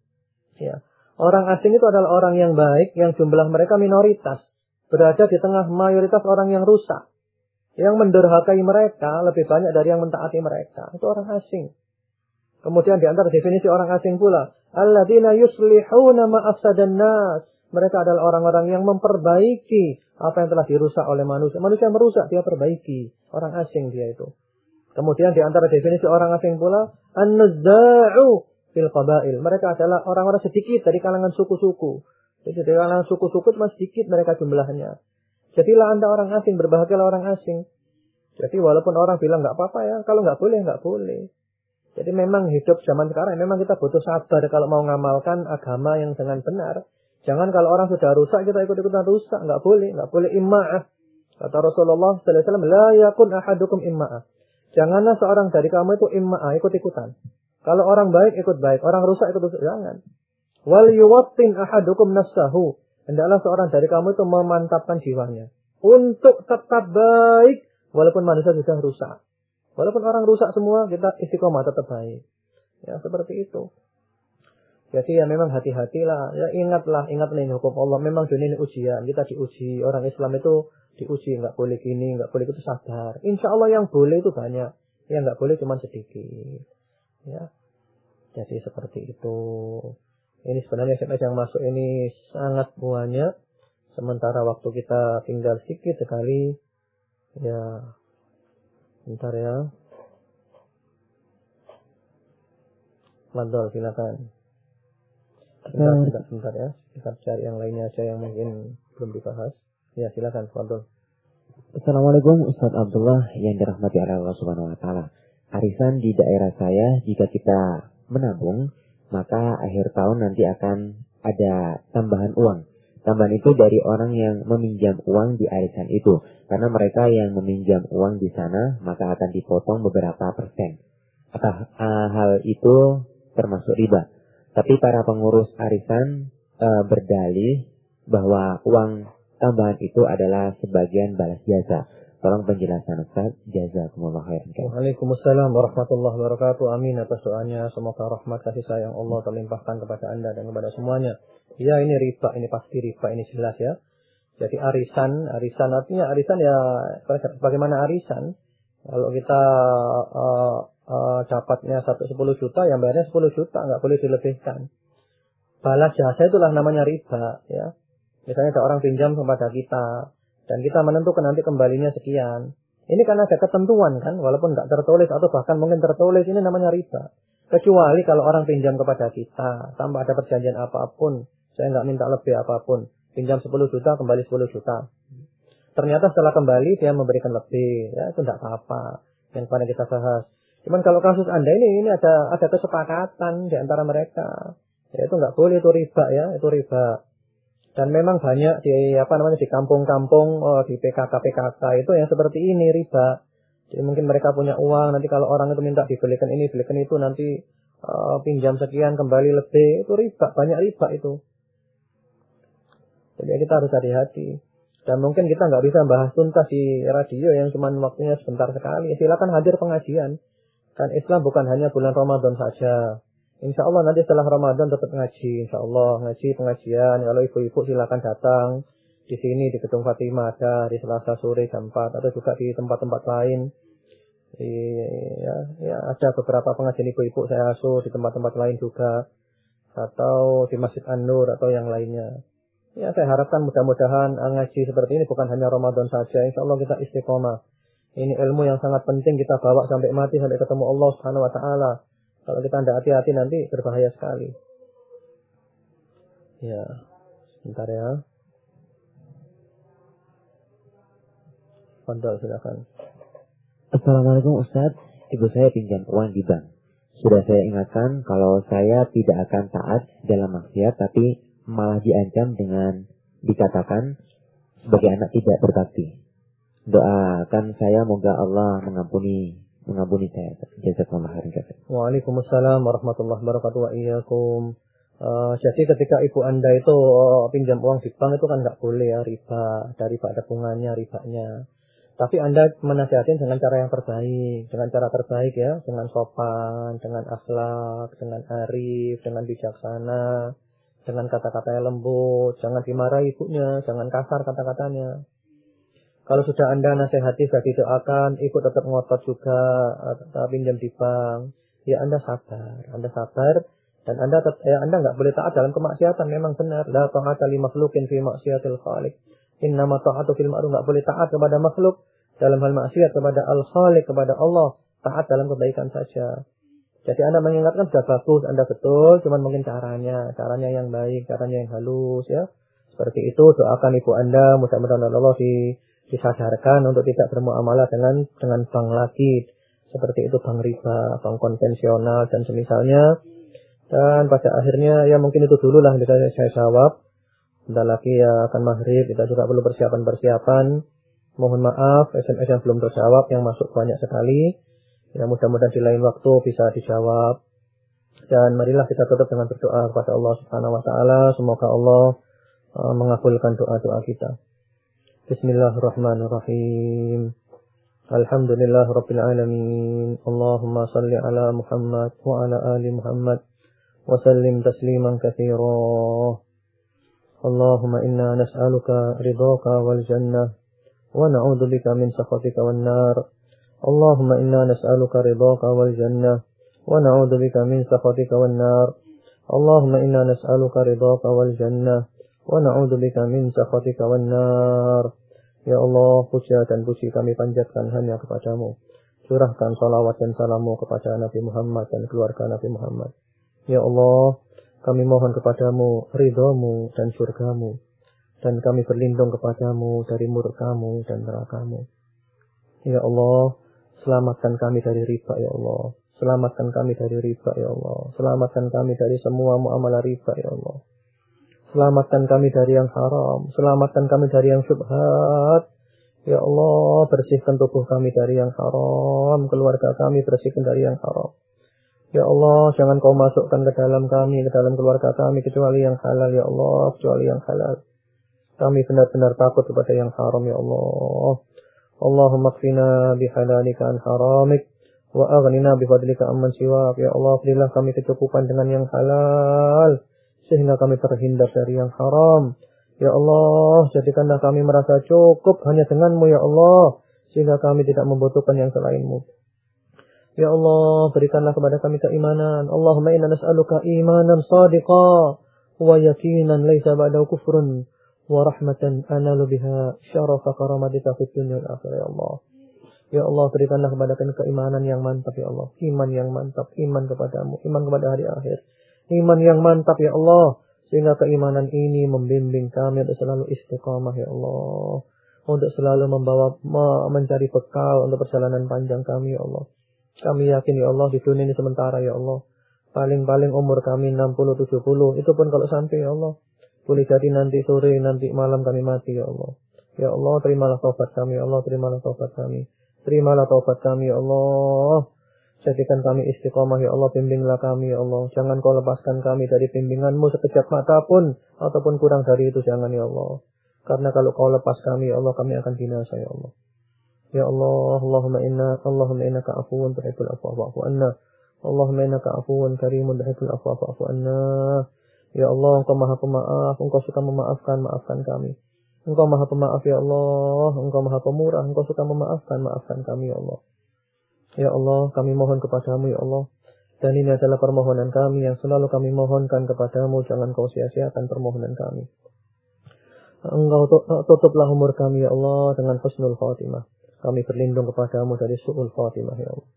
Ya. Orang asing itu adalah orang yang baik yang jumlah mereka minoritas, berada di tengah mayoritas orang yang rusak. Yang menderhakai mereka lebih banyak dari yang mentaati mereka. Itu orang asing. Kemudian di antara definisi orang asing pula. Alladzina yuslihuna ma'afsadan nas. Mereka adalah orang-orang yang memperbaiki apa yang telah dirusak oleh manusia. Manusia merusak, dia perbaiki. Orang asing dia itu. Kemudian di antara definisi orang asing pula. An-nuzza'u fil qabail. Mereka adalah orang-orang sedikit dari kalangan suku-suku. Jadi dari kalangan suku-suku cuma sedikit mereka jumlahnya. Jadilah anda orang asing, berbahagialah orang asing. Jadi walaupun orang bilang nggak apa-apa ya, kalau nggak boleh nggak boleh. Jadi memang hidup zaman sekarang memang kita butuh sabar kalau mau ngamalkan agama yang dengan benar. Jangan kalau orang sudah rusak kita ikut-ikutan rusak, nggak boleh, nggak boleh imma'ah. Kata Rasulullah sallallahu alaihi wasallam, "La yakun ahadukum imma'ah." Janganlah seorang dari kamu itu imma'ah, ikut-ikutan. Kalau orang baik ikut baik, orang rusak ikut rusak, jangan. Wal yuwattin ahadukum nafsahu. Hendaklah seorang dari kamu itu memantapkan jiwanya. Untuk tetap baik walaupun manusia sudah rusak. Walaupun orang rusak semua, kita istiqomah tetap baik. Ya, seperti itu. Jadi ya memang hati-hatilah. Ya ingatlah, ingatlah ini hukum Allah. Memang dunia ini ujian. Kita diuji. Orang Islam itu diuji. Nggak boleh gini, nggak boleh itu sabar. Insya Allah yang boleh itu banyak. Yang nggak boleh cuma sedikit. Ya. Jadi seperti itu. Ini sebenarnya SMS yang masuk ini sangat banyak. Sementara waktu kita tinggal sedikit sekali. Ya, bentar ya. Mandol, silakan. Sebentar, sebentar, sebentar ya. Kita cari yang lainnya aja yang mungkin belum dibahas. Ya, silakan, Mandol. Assalamualaikum Ustaz Abdullah yang dirahmati Allah Subhanahu wa taala. Arisan di daerah saya jika kita menabung maka akhir tahun nanti akan ada tambahan uang. Tambahan itu dari orang yang meminjam uang di arisan itu. Karena mereka yang meminjam uang di sana, maka akan dipotong beberapa persen. Atau uh, hal itu termasuk riba. Tapi para pengurus arisan uh, berdalih bahwa uang tambahan itu adalah sebagian balas jasa. Tolong penjelasan Ustaz. Jazakumullah khairan. Waalaikumsalam warahmatullahi wabarakatuh. Amin atas doanya. Semoga rahmat kasih sayang Allah terlimpahkan kepada Anda dan kepada semuanya. Ya ini riba, ini pasti riba, ini jelas ya. Jadi arisan, arisan artinya arisan ya bagaimana arisan? Kalau kita uh, uh, dapatnya satu sepuluh juta, yang bayarnya sepuluh juta, nggak boleh dilebihkan. Balas jasa itulah namanya riba, ya. Misalnya ada orang pinjam kepada kita, dan kita menentukan nanti kembalinya sekian. Ini kan ada ketentuan kan, walaupun nggak tertulis atau bahkan mungkin tertulis, ini namanya riba. Kecuali kalau orang pinjam kepada kita, tanpa ada perjanjian apa pun, saya nggak minta lebih apa pun. Pinjam 10 juta, kembali 10 juta. Ternyata setelah kembali dia memberikan lebih, ya itu tidak apa-apa. Yang pada kita bahas. Cuman kalau kasus anda ini, ini ada ada kesepakatan di antara mereka. Ya itu nggak boleh, itu riba ya, itu riba. Dan memang banyak di apa namanya di kampung-kampung oh, di PKK PKK itu yang seperti ini riba. Jadi mungkin mereka punya uang nanti kalau orang itu minta dibelikan ini belikan itu nanti uh, pinjam sekian kembali lebih itu riba banyak riba itu. Jadi kita harus hati-hati. Dan mungkin kita nggak bisa bahas tuntas di radio yang cuma waktunya sebentar sekali. Silakan hadir pengajian. Kan Islam bukan hanya bulan Ramadan saja. Insya Allah nanti setelah Ramadan tetap ngaji. Insya Allah ngaji pengajian. Kalau ibu-ibu silakan datang di sini di Gedung Fatimah ada di Selasa sore jam 4 atau juga di tempat-tempat lain. Di, ya, ya ada beberapa pengajian ibu-ibu saya asuh di tempat-tempat lain juga atau di Masjid An-Nur atau yang lainnya. Ya saya harapkan mudah-mudahan ngaji seperti ini bukan hanya Ramadan saja. Insya Allah kita istiqomah. Ini ilmu yang sangat penting kita bawa sampai mati sampai ketemu Allah Subhanahu Wa Taala. Kalau kita tidak hati-hati nanti berbahaya sekali. Ya, sebentar ya. Fadal silakan. Assalamualaikum Ustaz. Ibu saya pinjam uang di bank. Sudah saya ingatkan kalau saya tidak akan taat dalam maksiat tapi malah diancam dengan dikatakan sebagai anak tidak berbakti. Doakan saya moga Allah mengampuni mengampuni saya. Jazakallah khairan Waalaikumsalam warahmatullahi wabarakatuh wa iyyakum. Uh, jadi ketika ibu anda itu uh, pinjam uang di bank itu kan nggak boleh ya riba daripada bunganya ribanya. Tapi anda menasihatin dengan cara yang terbaik, dengan cara terbaik ya, dengan sopan, dengan akhlak, dengan arif, dengan bijaksana, dengan kata-kata yang lembut, jangan dimarahi ibunya, jangan kasar kata-katanya. Kalau sudah Anda nasihati, sudah didoakan, ikut tetap ngotot juga, uh, pinjam di bank, ya Anda sabar. Anda sabar, dan Anda ya Anda nggak boleh taat dalam kemaksiatan, memang benar. La ta'ata li makhlukin fi maksiatil khaliq. Innama ta'atu fil ma'ruf, nggak boleh taat kepada makhluk dalam hal maksiat kepada al-khaliq, kepada Allah. Taat dalam kebaikan saja. Jadi Anda mengingatkan sudah bagus, Anda betul, cuman mungkin caranya, caranya yang baik, caranya yang halus ya. Seperti itu doakan ibu Anda, mudah-mudahan Allah di disadarkan untuk tidak bermuamalah dengan dengan bank lagi seperti itu bank riba, bank konvensional dan semisalnya. Dan pada akhirnya ya mungkin itu dulu lah bisa saya jawab. Sebentar lagi ya akan maghrib, kita juga perlu persiapan-persiapan. Mohon maaf, SMS yang belum terjawab yang masuk banyak sekali. Ya mudah-mudahan di lain waktu bisa dijawab. Dan marilah kita tutup dengan berdoa kepada Allah Subhanahu wa taala, semoga Allah uh, mengabulkan doa-doa kita. بسم الله الرحمن الرحيم. الحمد لله رب العالمين. اللهم صل على محمد وعلى آل محمد وسلم تسليما كثيرا. اللهم إنا نسألك رضاك والجنة ونعوذ بك من سخطك والنار. اللهم إنا نسألك رضاك والجنة ونعوذ بك من سخطك والنار. اللهم إنا نسألك رضاك والجنة ونعوذ بك من سخطك والنار. Ya Allah, puja dan puji kami panjatkan hanya kepadamu. Curahkan salawat dan salamu kepada Nabi Muhammad dan keluarga Nabi Muhammad. Ya Allah, kami mohon kepadamu ridhamu dan surgamu. Dan kami berlindung kepadamu dari murkamu dan nerakamu. Ya Allah, selamatkan kami dari riba ya Allah. Selamatkan kami dari riba ya Allah. Selamatkan kami dari semua muamalah riba ya Allah. Selamatkan kami dari yang haram. Selamatkan kami dari yang syubhat. Ya Allah, bersihkan tubuh kami dari yang haram. Keluarga kami bersihkan dari yang haram. Ya Allah, jangan kau masukkan ke dalam kami, ke dalam keluarga kami, kecuali yang halal, ya Allah, kecuali yang halal. Kami benar-benar takut kepada yang haram, ya Allah. Allahumma kfina bihalalika an haramik, wa aghnina bifadlika amman siwak. Ya Allah, berilah kami kecukupan dengan yang halal sehingga kami terhindar dari yang haram. Ya Allah, jadikanlah kami merasa cukup hanya denganmu ya Allah, sehingga kami tidak membutuhkan yang selainmu. Ya Allah, berikanlah kepada kami keimanan. Allahumma inna nas'aluka imanan sadiqa wa yakinan laysa ba'dahu kufrun wa rahmatan analu biha syarafa dunya wal akhirah ya Allah. Ya Allah, berikanlah kepada kami keimanan yang mantap ya Allah. Iman yang mantap, iman kepadamu, iman kepada hari akhir iman yang mantap ya Allah. Sehingga keimanan ini membimbing kami untuk selalu istiqamah ya Allah. Untuk selalu membawa mencari bekal untuk perjalanan panjang kami ya Allah. Kami yakin ya Allah di dunia ini sementara ya Allah. Paling-paling umur kami 60-70. Itu pun kalau sampai ya Allah. Boleh jadi nanti sore, nanti malam kami mati ya Allah. Ya Allah terimalah taubat kami ya Allah. Terimalah taubat kami. Terimalah taubat kami ya Allah. Jadikan kami istiqomah ya Allah, bimbinglah kami ya Allah. Jangan kau lepaskan kami dari bimbinganmu sekejap mata pun, ataupun kurang dari itu jangan ya Allah. Karena kalau kau lepas kami ya Allah, kami akan binasa ya Allah. Ya Allah, Allahumma inna, Allahumma inna ka'afuun tuhibbul afwa fa'fu anna. Allahumma inna ka'afuun karimun tuhibbul afwa fa'fu anna. Ya Allah, Engkau Maha Pemaaf, Engkau suka memaafkan, maafkan kami. Engkau Maha Pemaaf ya Allah, Engkau Maha Pemurah, Engkau suka memaafkan, maafkan kami ya Allah. Ya Allah, kami mohon kepadamu ya Allah. Dan ini adalah permohonan kami yang selalu kami mohonkan kepadamu. Jangan kau sia-siakan permohonan kami. Engkau tutuplah umur kami ya Allah dengan husnul khatimah. Kami berlindung kepadamu dari su'ul khatimah ya Allah.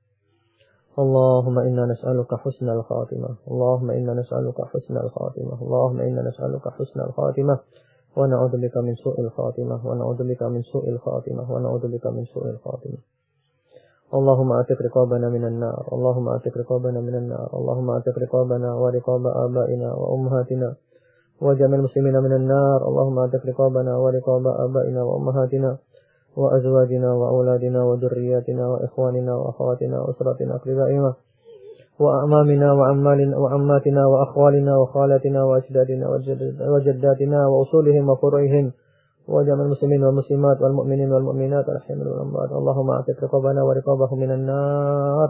Allahumma inna nas'aluka husnal khatimah. Allahumma inna nas'aluka husnal khatimah. Allahumma inna nas'aluka husnal khatimah. Wa na'udzubika min su'il khatimah. Wa na'udzubika min su'il khatimah. Wa na'udzubika min su'il khatimah. اللهم اعتق رقابنا من النار اللهم اعتق رقابنا من النار اللهم اعتق رقابنا ورقاب آبائنا وأمهاتنا وجميع المسلمين من النار اللهم اعتق رقابنا ورقاب آبائنا وأمهاتنا وأزواجنا وأولادنا وذرياتنا وإخواننا وأخواتنا وأسرتنا أقربائنا وأعمامنا وعمالنا وعماتنا وأخوالنا وخالاتنا وأجدادنا وجداتنا وأصولهم وفروعهم وجميع المسلمين والمسلمات والمؤمنين والمؤمنات الأحياء والأموات اللهم اعتق رقابنا ورقابهم من النار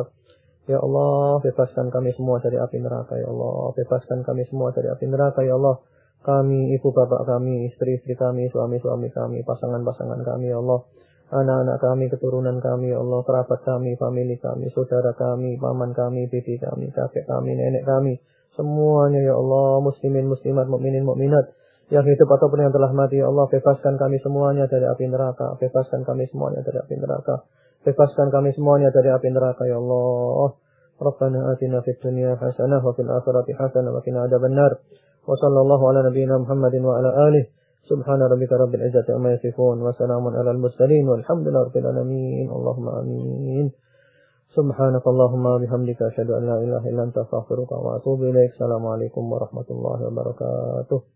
Ya Allah, bebaskan kami semua dari api neraka, Ya Allah. Bebaskan kami semua dari api neraka, Ya Allah kami, ibu bapak kami, istri-istri kami, suami-suami kami, pasangan-pasangan kami, ya Allah. Anak-anak kami, keturunan kami, ya Allah. Kerabat kami, famili kami, saudara kami, paman kami, bibi kami, kakek kami, nenek kami. Semuanya, ya Allah. Muslimin, muslimat, mukminin, mukminat. Yang hidup ataupun yang telah mati, ya Allah. Bebaskan kami semuanya dari api neraka. Bebaskan kami semuanya dari api neraka. Bebaskan kami semuanya dari api neraka, ya Allah. Rabbana atina fid dunya hasanah wa fil akhirati hasanah wa qina adzabannar. وصلى الله على نبينا محمد وعلى آله سبحان ربك رب العزة عما يصفون وسلام على المرسلين والحمد لله رب العالمين اللهم آمين سبحانك اللهم وبحمدك أشهد أن لا إله إلا أنت أستغفرك وأتوب إليك السلام عليكم ورحمة الله وبركاته